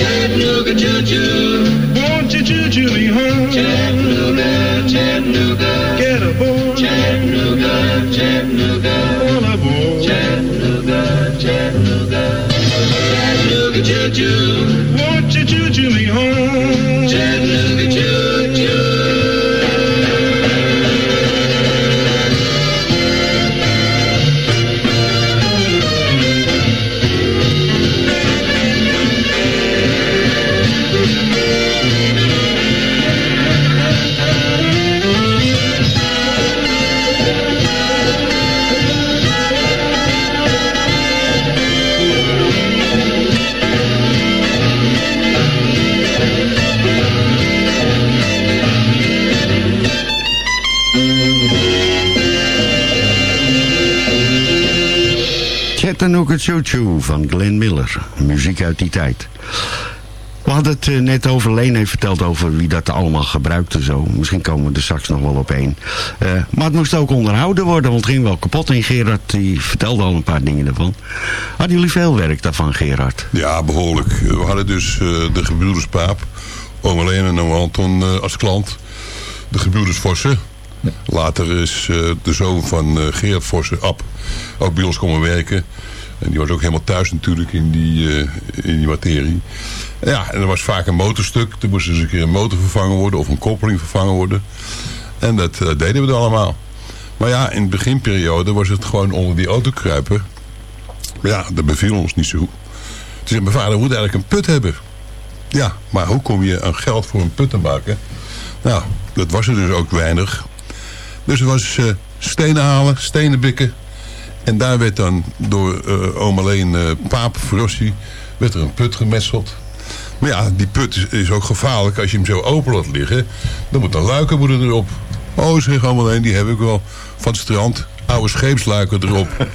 Chattanooga choo choo, won't you choo choo me home? Chattanooga, Chattanooga, get aboard. Chattanooga, Chattanooga, all aboard. Chattanooga, Chattanooga, Chattanooga choo choo, won't you choo choo me home? Chattanooga choo. Chattanooga Choo Choo van Glenn Miller. Muziek uit die tijd. We hadden het eh, net over, Leen heeft verteld over wie dat allemaal gebruikte zo. Misschien komen we er straks nog wel op één. Eh, maar het moest ook onderhouden worden, want het ging wel kapot. En Gerard die vertelde al een paar dingen ervan. Hadden jullie veel werk daarvan, Gerard? Ja, behoorlijk. We hadden dus eh, de gebroeders Paap, oom Alleen en oom Anton eh, als klant. De gebroeders Vossen. Later is eh, de zoon van eh, Gerard Vossen, Ab, ook bij ons komen werken. En die was ook helemaal thuis natuurlijk in die, eh, in die materie. Ja, en er was vaak een motorstuk. Er moest eens een keer een motor vervangen worden of een koppeling vervangen worden. En dat eh, deden we dan allemaal. Maar ja, in de beginperiode was het gewoon onder die auto kruipen. Maar ja, dat beviel ons niet zo. Toen zei mijn vader, we moeten eigenlijk een put hebben. Ja, maar hoe kom je aan geld voor een put te maken? Nou, dat was er dus ook weinig. Dus er was eh, stenen halen, stenen bikken. En daar werd dan door eh oom alleen eh, Paap Frossi... werd er een put gemetseld. Maar ja, die put is, is ook gevaarlijk als je hem zo open laat liggen. Dan moet een luiken moeten erop. Oh, zeg oom alleen, die heb ik wel van het strand. Oude scheepsluiken erop.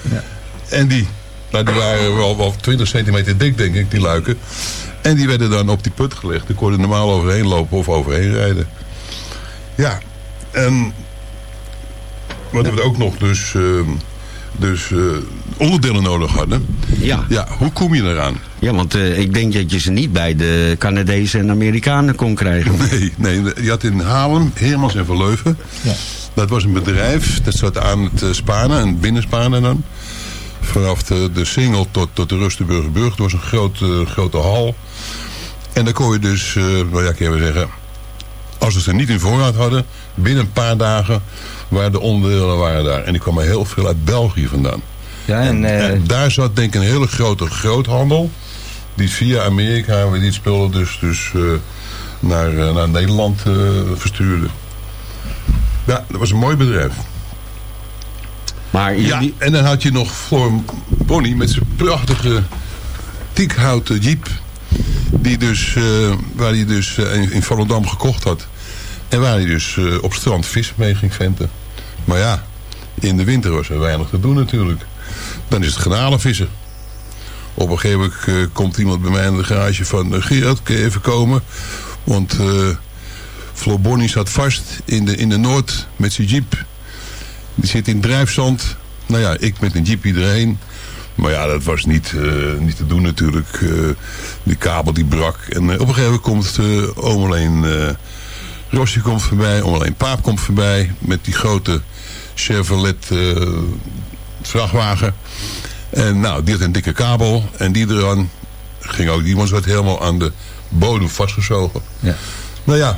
En die, nou, die waren wel, wel 20 centimeter dik, denk ik, die luiken. En die werden dan op die put gelegd. Daar kon je normaal overheen lopen of overheen rijden. Ja, en wat we ook nog dus, ehm, dus eh, onderdelen nodig hadden. Ja. Ja, hoe kom je eraan? Ja, want eh, ik denk dat je ze niet bij de Canadezen en Amerikanen kon krijgen. Nee, nee, je had in Haarlem, Hermans en Verleuven. Dat was een bedrijf, dat zat aan het eh, Spanen, een binnenspanen dan. Vanaf de, de Singel tot, tot de Rustenburgerburg. Het was een grote, grote hal. En dan kon je dus, eh nou ja, kan je wel zeggen... Als we ze niet in voorraad hadden, binnen een paar dagen waren de onderdelen waren daar. En die kwamen heel veel uit België vandaan. Ja, en, eh, en daar zat denk ik een hele grote groothandel. Die via Amerika weer die spullen dus, dus eh, naar, eh, naar Nederland verstuurde. Ja, dat was een mooi bedrijf. Maar Ja, en dan had je nog Floor Bonnie met zijn prachtige tiekhouten jeep. Die dus, waar hij dus in, in Volendam gekocht had. En waar hij dus eh, op strand vis mee ging venten. Maar ja, in de winter was er weinig te doen natuurlijk. Dan is het garnalenvissen. Op een gegeven moment eh, komt iemand bij mij in de garage van... eh, Gerard, kun je even komen? Want eh Floor Bonnie zat vast in de, in de Noord met zijn jeep. Die zit in drijfzand. Nou ja, ik met een jeepje erheen. Maar ja, dat was niet, niet te doen natuurlijk. Eh, die kabel die brak. En op een gegeven moment komt eh oom alleen... Rossi komt voorbij. Oom alleen Paap komt voorbij. Met die grote Chevrolet eh, vrachtwagen. En nou, die had een dikke kabel. En die eraan ging ook... Die was wat helemaal aan de bodem vastgezogen. Ja. Nou ja,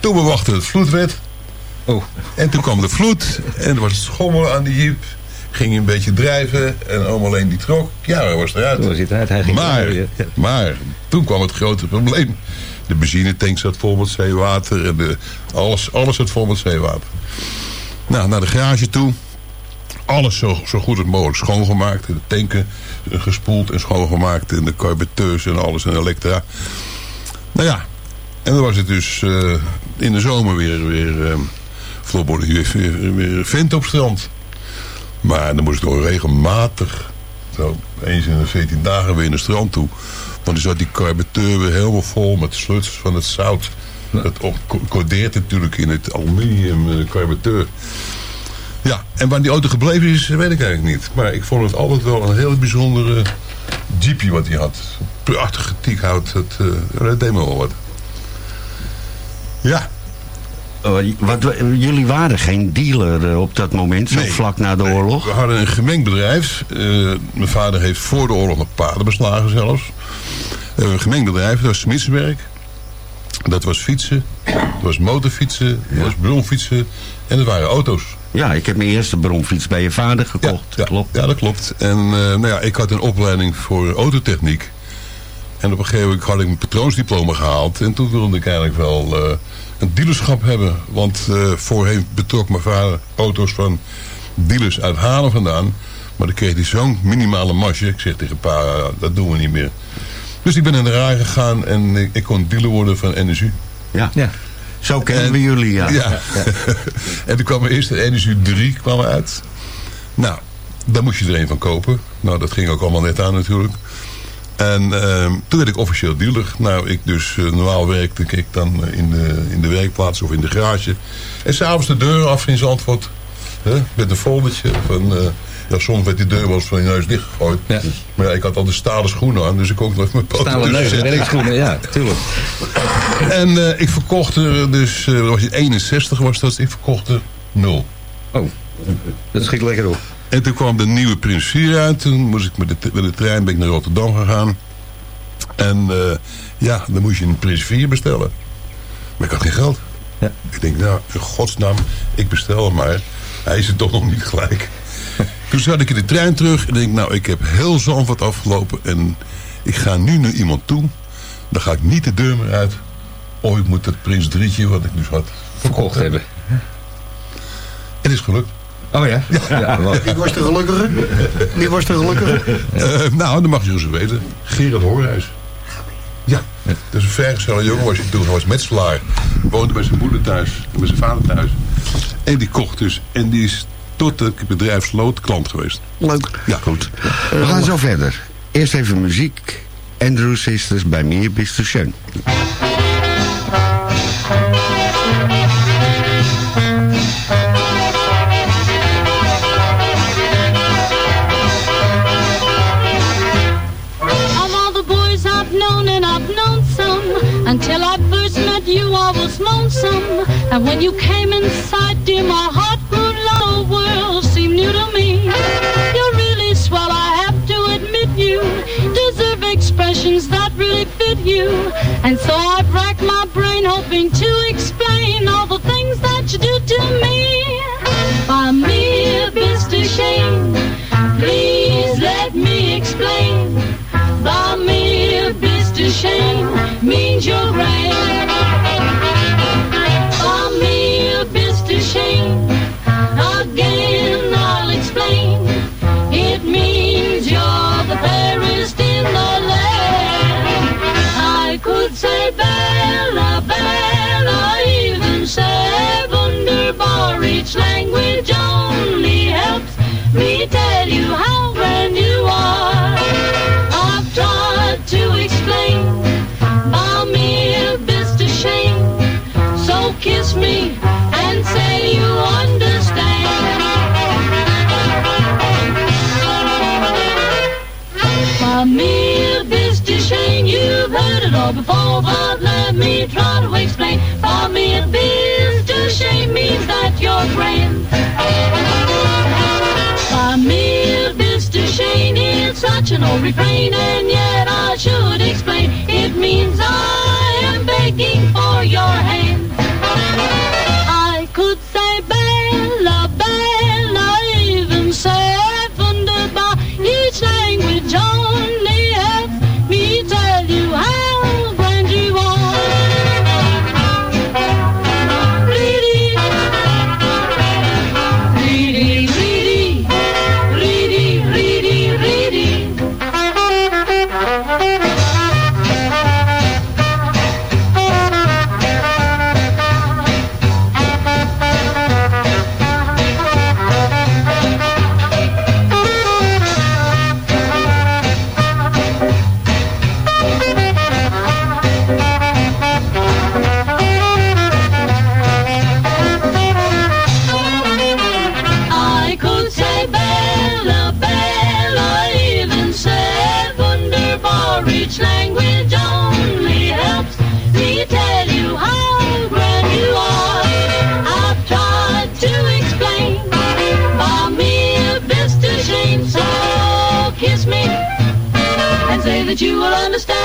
toen we wachten het vloedwet. Oh. En toen kwam de vloed. En er was het schommelen aan die jeep. Ging een beetje drijven. En oom alleen die trok. Ja, hij was eruit. Toen was hij eruit, hij ging maar, maar toen kwam het grote probleem. De benzinetank zat vol met zeewater. En de, alles, alles zat vol met zeewater. Nou, naar de garage toe. Alles zo, zo goed als mogelijk schoongemaakt. De tanken gespoeld en schoongemaakt. En de carbeteurs en alles en elektra. Nou ja, en dan was het dus eh, in de zomer weer, weer uh, weer, weer, weer vent op strand. Maar dan moest ik nog regelmatig, zo eens in de 14 dagen weer naar het strand toe. Want dan zat die carbureteur weer helemaal vol met sluts van het zout. Dat codeert natuurlijk in het aluminium eh, carbureteur. Ja, en waar die auto gebleven is, weet ik eigenlijk niet. Maar ik vond het altijd wel een heel bijzondere jeepje wat hij had. Prachtige tiekhout, dat, eh, ja, dat deed me wel wat. Ja. Oh, wat, jullie waren geen dealer eh, op dat moment, zo Nee, vlak na de oorlog? We hadden een gemengd bedrijf. Eh, mijn vader heeft voor de oorlog nog paarden beslagen zelfs. Een gemengd bedrijf, dat was smidswerk. Dat was fietsen, dat was motorfietsen, dat was bromfietsen en dat waren auto's. Ja, ik heb mijn eerste bromfiets bij je vader gekocht. Ja, klopt. ja dat klopt. En eh, nou ja, ik had een opleiding voor autotechniek. En op een gegeven moment had ik mijn patroonsdiploma gehaald. En toen wilde ik eigenlijk wel eh, een dealerschap hebben. Want eh, voorheen betrok mijn vader auto's van dealers uit Halen vandaan. Maar dan kreeg hij zo'n minimale marge. Ik zeg tegen pa, eh, dat doen we niet meer. Dus ik ben in de raar gegaan en ik, ik kon dealer worden van NSU. Ja. ja. Zo kennen we jullie, ja. Ja. en toen kwam er eerst de NSU 3 kwam eruit. Nou, daar moest je er een van kopen. Nou, dat ging ook allemaal net aan natuurlijk. En ehm, toen werd ik officieel dealer. Nou, ik dus eh, normaal werkte ik dan eh, in de, in de werkplaats of in de garage. En s'avonds de deur af in Zandvoort. Hè, met een foldertje van... ja, soms werd die deur wel eens van je neus dichtgegooid. Maar ja, ik had al de stalen schoenen aan, dus ik kon nog even mijn poten Stalen neus werkschoenen, ja, tuurlijk. En eh, ik verkocht er dus, eh, was het 61 was dat, ik verkocht er Nul. Oh, dat schiet lekker op. En toen kwam de nieuwe Prins 4 uit. Toen moest ik met de, met de trein ben ik naar Rotterdam gegaan. En eh, ja, dan moest je een Prins 4 bestellen. Maar ik had geen geld. Ja. Ik denk, nou, in godsnaam, ik bestel hem maar. Hij is er toch nog niet gelijk. Toen zat ik in de trein terug en denk, nou, ik heb heel Zandvoort afgelopen. En ik ga nu naar iemand toe. Dan ga ik niet de deur meer uit. Of ik moet het Prins 3'tje, wat ik dus had, Verkocht hebben. Het is gelukt. Oh ja? ja wat- Wie was de gelukkige? Wie was de gelukkige? Eh, nou, dan mag je dus weten. Gerard Horhuis. Ja, dat is een vergezelle jongen was hij toen. Hij was metselaar. Woonde bij zijn moeder thuis. Bij zijn vader thuis. En die kocht dus. En die is tot het bedrijf sloot klant geweest. Leuk. Ja, goed. We gaan zo verder. Eerst even muziek. Andrew Sisters bij Meer Bist du Schön. Of all the boys I've known and I've known some Until I first met you I was lonesome And when you came inside dear my heart And so I've racked my brain hoping to explain All the things that you do to me By me du shame Please let me explain By bist du schön, means you're great. By bist du schön, again I'll explain. It means you're the fairest in the it before, but let me try to explain. For me bist du shame means that you're grand. By me bist du shame, it's such an old refrain, and yet I should explain. It means I am begging for your hand. That you will understand.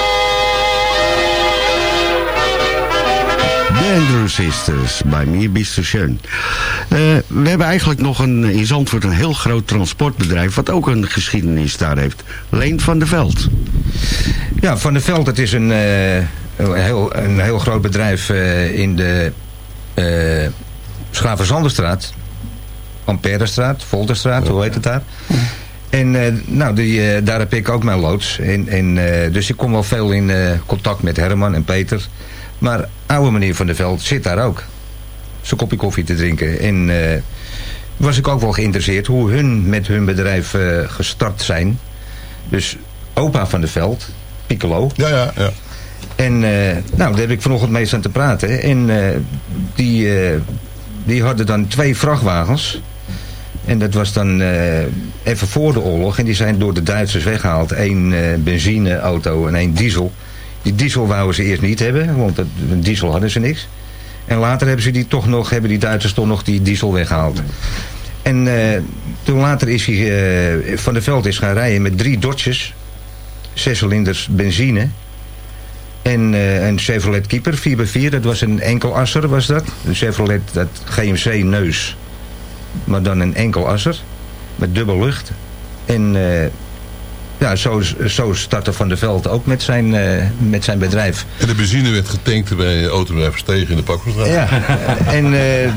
De Andrew Sisters bij Meer Bist Schön. Eh, we hebben eigenlijk nog een, in Zandvoort een heel groot transportbedrijf... wat ook een geschiedenis daar heeft. Leen van der Veld. Ja, Van der Veld, het is een, eh, een, heel, een heel groot bedrijf eh, in de uh, Schavenzanderstraat. Amperestraat, Volterstraat, hoe heet het daar? En eh, nou, die, eh, daar heb ik ook mijn loods. En, en, eh, dus ik kom wel veel in contact met Herman en Peter. Maar oude meneer Van der Veld zit daar ook. Zijn kopje koffie te drinken. En was ik ook wel geïnteresseerd hoe hun met hun bedrijf gestart zijn. Dus opa Van der Veld, Piccolo. Ja, ja, ja. En nou, daar heb ik vanochtend mee staan te praten. En die, die hadden dan twee vrachtwagens. En dat was dan eh, even voor de oorlog. En die zijn door de Duitsers weggehaald. Eén eh, benzineauto en één diesel. Die diesel wouden ze eerst niet hebben. Want dat, diesel hadden ze niks. En later hebben ze die toch nog, hebben die Duitsers toch nog die diesel weggehaald. En eh, toen later is hij van de veld is gaan rijden met drie Dodges. Zes cilinders benzine. En een Chevrolet Keeper 4x4, dat was een enkelasser was dat. Een Chevrolet, dat GMC neus. Maar dan een enkelasser. Met dubbel lucht. En eh, ja, zo, zo startte Van der Veld ook met zijn, eh, met zijn bedrijf. En de benzine werd getankt bij autobedrijf Stegen in de Pakkelstraat. Ja, en eh,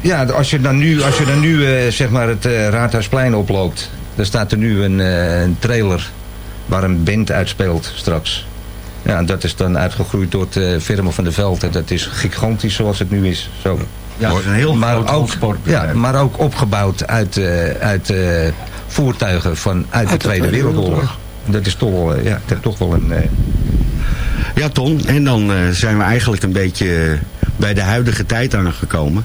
ja, als je dan nu, als je dan nu zeg maar het Raadhuisplein oploopt... dan staat er nu een, een trailer waar een band uitspeelt straks. Ja, en dat is dan uitgegroeid door het eh, firma van de Veld. En dat is gigantisch zoals het nu is. Zo. Ja, het is een heel maar groot ook, ja, maar ook opgebouwd uit, eh, uit eh, voertuigen van, uit, de Uit de Tweede Wereldoorlog. Dat is toch wel, ja, dat is toch wel een... eh, Ja, Ton. En dan eh, zijn we eigenlijk een beetje bij de huidige tijd aangekomen.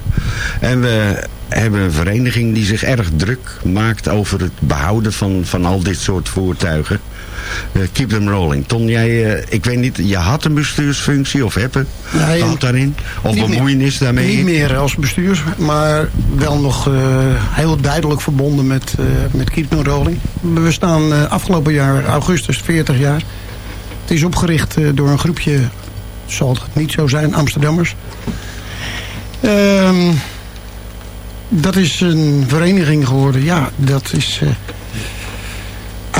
En we hebben een vereniging die zich erg druk maakt over het behouden van, van al dit soort voertuigen. Eh, keep them rolling. Ton, jij, eh, ik weet niet, je had een bestuursfunctie of heb Nee, gehad daarin? Of niet meer. bemoeienis daarmee? Niet meer als bestuur, maar wel nog eh, heel duidelijk verbonden met, met Keep No Rolling. We staan afgelopen jaar, augustus, 40 jaar. Het is opgericht door een groepje, zal het niet zo zijn, Amsterdammers. Ehm, dat is een vereniging geworden, ja, dat is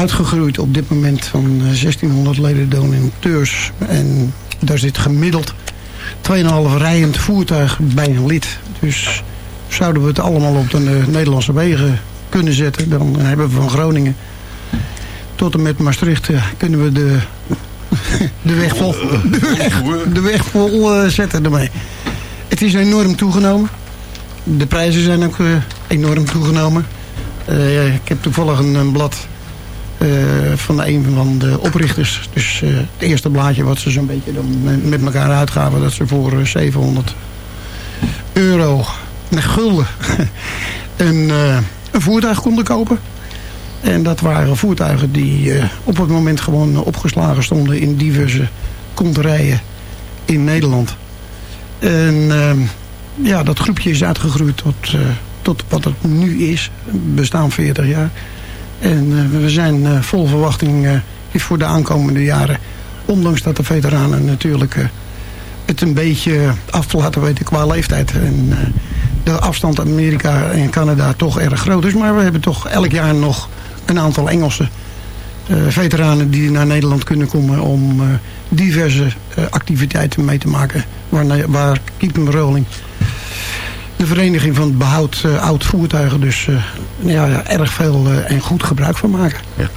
uitgegroeid op dit moment van eh, 1600 leden donateurs. En daar zit gemiddeld 2,5 rijend voertuig bij een lid. Dus zouden we het allemaal op de eh, Nederlandse wegen kunnen zetten... dan hebben we van Groningen tot en met Maastricht... eh, kunnen we de, de weg vol, de weg, vol eh, zetten ermee. Het is enorm toegenomen. De prijzen zijn ook eh, enorm toegenomen. Eh, ik heb toevallig een blad eh, van een van de oprichters. Dus eh, het eerste blaadje wat ze zo'n beetje dan met- met elkaar uitgaven... dat ze voor eh, 700 euro, nee, gulden, een, eh, voertuig konden kopen. En dat waren voertuigen die eh, op het moment gewoon eh, opgeslagen stonden... in diverse konterijen in Nederland. En eh, ja, dat groepje is uitgegroeid tot, eh, tot wat het nu is. Bestaan 40 jaar. En eh, we zijn eh, vol verwachting eh, voor de aankomende jaren. Ondanks dat de veteranen natuurlijk het een beetje af laten weten qua leeftijd. En de afstand Amerika en Canada toch erg groot is. Maar we hebben toch elk jaar nog een aantal Engelse veteranen die naar Nederland kunnen komen om diverse activiteiten mee te maken. Waar, waar Keep 'em Rolling, de vereniging van het behoud eh, oud voertuigen, dus eh, ja, ja, erg veel eh, en goed gebruik van maken. Ja.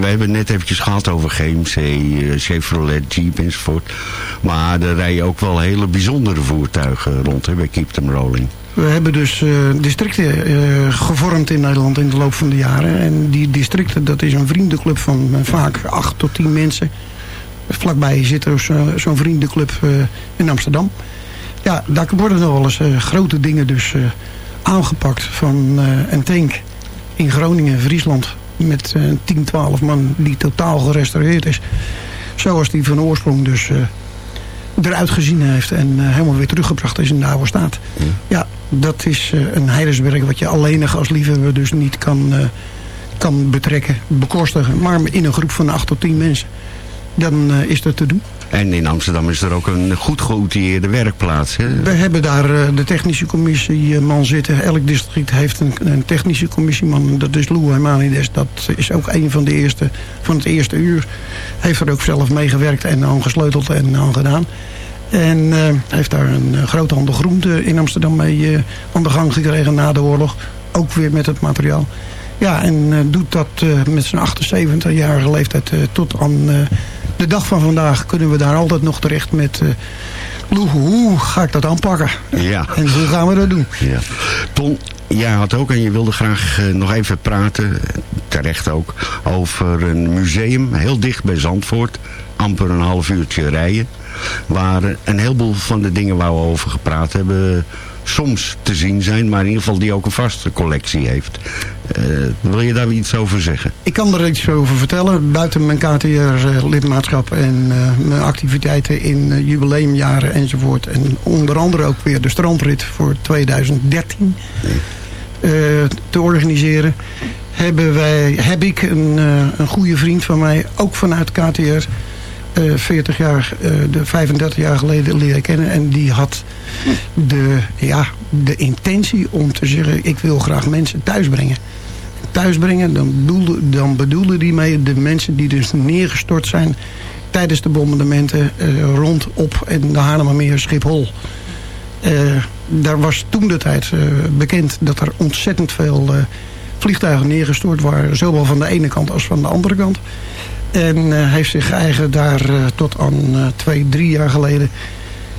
We hebben net eventjes gehad over GMC, Chevrolet, Jeep enzovoort. Maar er rijden ook wel hele bijzondere voertuigen rond hè, bij Keep Them Rolling. We hebben dus districten gevormd in Nederland in de loop van de jaren. En die districten, dat is een vriendenclub van vaak acht tot tien mensen. Vlakbij zit er zo- zo'n vriendenclub in Amsterdam. Ja, daar worden nog wel eens eh, grote dingen dus eh, aangepakt. Van eh, een tank in Groningen, Friesland. Met eh 10, 12 man die totaal gerestaureerd is. Zoals die van oorsprong dus... eruit gezien heeft en helemaal weer teruggebracht is in de oude staat. Ja, dat is een heiderswerk wat je alleenig als liefhebber dus niet kan, kan betrekken, bekostigen. Maar in een groep van 8 tot 10 mensen, dan is dat te doen. En in Amsterdam is er ook een goed geoutilleerde werkplaats. Hè? We hebben daar eh, de technische commissieman zitten. Elk district heeft een, een technische commissieman. Dat is Lou Heimanides. Dat is ook een van de eerste van het eerste uur. Heeft er ook zelf meegewerkt en aan gesleuteld en aan gedaan. En eh, heeft daar een uh, groothandel groente in Amsterdam mee eh, aan de gang gekregen na de oorlog. Ook weer met het materiaal. Ja, en eh, doet dat eh, met zijn 78-jarige leeftijd eh, tot aan eh, de dag van vandaag kunnen we daar altijd nog terecht met... eh Lou, hoe ga ik dat aanpakken? Ja. En hoe gaan we dat doen? Ja. Ton, jij had ook en je wilde graag eh, nog even praten, terecht ook, over een museum heel dicht bij Zandvoort. Amper een half uurtje rijden. Waar een heleboel van de dingen waar we over gepraat hebben soms te zien zijn, maar in ieder geval die ook een vaste collectie heeft. Eh, wil je daar iets over zeggen? Ik kan er iets over vertellen. Buiten mijn KTR-lidmaatschap en eh, mijn activiteiten in eh, jubileumjaren enzovoort. En onder andere ook weer de strandrit voor 2013 eh, te organiseren. Hebben wij, heb ik een, eh, een goede vriend van mij, ook vanuit KTR... eh, 40 jaar, eh, de 35 jaar geleden leren kennen. En die had de, ja, de intentie om te zeggen... ik wil graag mensen thuisbrengen thuisbrengen, dan bedoelde, dan die mee de mensen die dus neergestort zijn tijdens de bombardementen eh, rondop en de Haarlemmermeer Schiphol. Eh, daar was toen de tijd eh, bekend dat er ontzettend veel eh, vliegtuigen neergestort waren, zowel van de ene kant als van de andere kant. En eh, heeft zich eigen daar eh, tot aan eh, twee, drie jaar geleden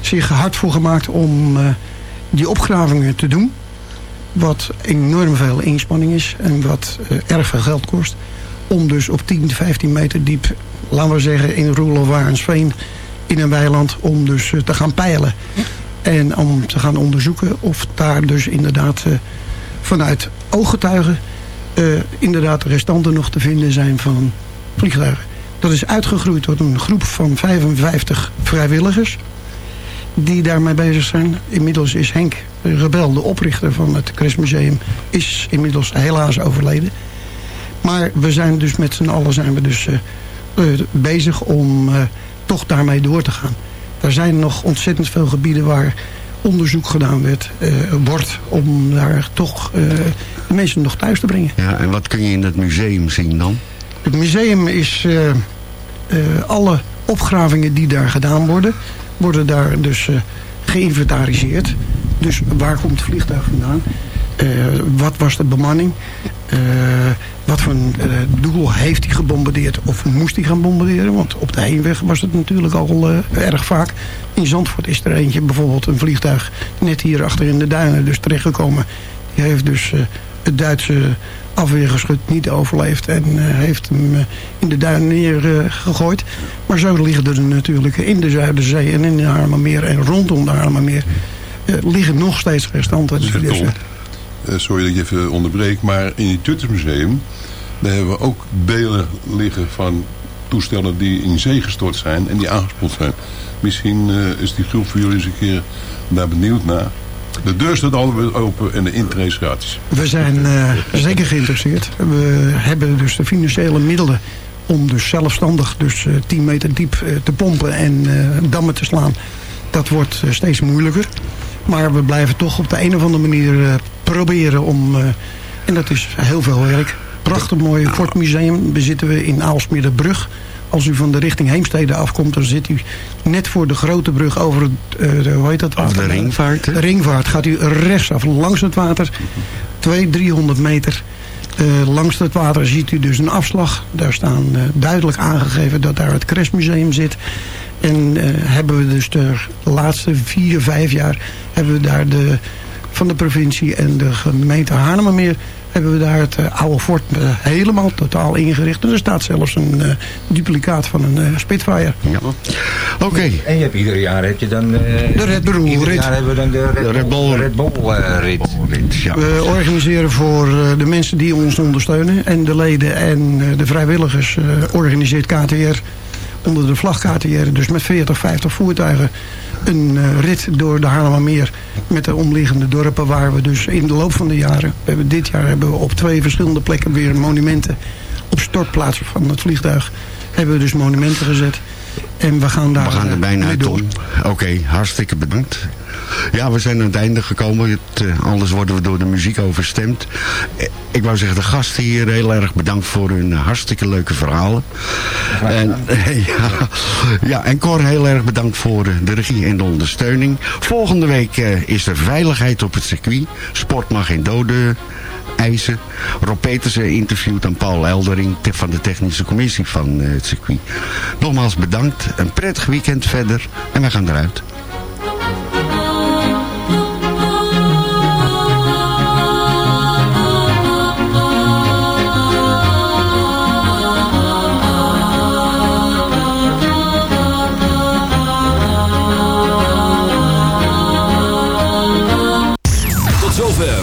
zich hard voor gemaakt om die opgravingen te doen. Wat enorm veel inspanning is en wat erg veel geld kost. Om dus op 10, 15 meter diep, laten we zeggen in Roel of Warensveen, in een weiland, om dus te gaan peilen. En om te gaan onderzoeken of daar dus inderdaad vanuit ooggetuigen inderdaad de restanten nog te vinden zijn van Dat is uitgegroeid tot een groep van 55 vrijwilligers die daarmee bezig zijn. Inmiddels is Henk Rebel, de oprichter van het Christmuseum, is inmiddels helaas overleden. Maar we zijn dus met z'n allen zijn we dus, eh, eh, bezig om eh, toch daarmee door te gaan. Er zijn nog ontzettend veel gebieden waar onderzoek gedaan werd, wordt om daar toch de mensen nog thuis te brengen. Ja, en wat kun je in het museum zien dan? Het museum is eh, eh, alle opgravingen die daar gedaan worden, worden daar dus eh, geïnventariseerd. Dus waar komt het vliegtuig vandaan? Wat was de bemanning? Wat voor een doel heeft hij gebombardeerd of moest hij gaan bombarderen? Want op de heenweg was het natuurlijk al erg vaak. In Zandvoort is er eentje, bijvoorbeeld een vliegtuig net hier achter in de duinen dus terechtgekomen. Die heeft dus het Duitse afweergeschut niet overleefd en eh, heeft hem eh, in de duinen neergegooid. maar zo liggen er natuurlijk in de Zuiderzee en in de Haarlemmermeer en rondom de Haarlemmermeer eh, liggen nog steeds restanten. Sorry dat ik even onderbreek, maar in het Tuttersmuseum... daar hebben we ook delen liggen van toestellen die in zee gestort zijn en die aangespoeld zijn. Misschien is die groep voor jullie eens een keer daar benieuwd naar. De deur staat altijd open en de intree is gratis. We zijn eh, zeker geïnteresseerd. We hebben dus de financiële middelen om dus zelfstandig dus eh, 10 meter diep eh, te pompen en eh, dammen te slaan. Dat wordt eh, steeds moeilijker. Maar we blijven toch op de een of andere manier eh, proberen om... eh, en dat is heel veel werk. Prachtig mooi fortmuseum bezitten we in Aalsmeerderbrug. Als u van de richting Heemstede afkomt, dan zit u net voor de grote brug over het, eh, de, hoe heet dat? Of de ringvaart, hè? De ringvaart. Gaat u rechtsaf langs het water. 200, 300 meter. Eh, langs het water ziet u dus een afslag. Daar staan eh, duidelijk aangegeven dat daar het Crestmuseum zit. En eh, hebben we dus de laatste vier, vijf jaar... hebben we daar de, van de provincie en de gemeente Haarlemmermeer... hebben we daar het eh, oude fort eh, helemaal totaal ingericht. En er staat zelfs een eh, duplicaat van een eh, Spitfire. Ja. Oké. En je hebt ieder jaar heb je dan... eh, De Red Bull Ieder rit. jaar hebben we dan de Red, De Red Bull, Bull- Red Bull eh, rit. We organiseren voor eh, de mensen die ons ondersteunen. En de leden en eh, de vrijwilligers eh, organiseert KTR onder de vlag KTR. Dus met 40, 50 voertuigen een eh, rit door de Haarlemmermeer. Met de omliggende dorpen waar we dus in de loop van de jaren... We hebben, dit jaar hebben we op twee verschillende plekken weer monumenten. Op stortplaatsen van het vliegtuig hebben we dus monumenten gezet. En we gaan daar We gaan eh, er bijna mee uit, door. Tom. Oké, hartstikke bedankt. Ja, we zijn aan het einde gekomen. Het, eh, anders worden we door de muziek overstemd. Eh, ik wou zeggen, de gasten hier heel erg bedankt voor hun eh, hartstikke leuke verhalen. En, ja, ja, en Cor heel erg bedankt voor eh, de regie en de ondersteuning. Volgende week eh, is er veiligheid op het circuit. Sport mag geen doden Rob Petersen interviewt aan Paul Eldering van de technische commissie van eh, het circuit. Nogmaals bedankt. Een prettig weekend verder. En wij gaan eruit.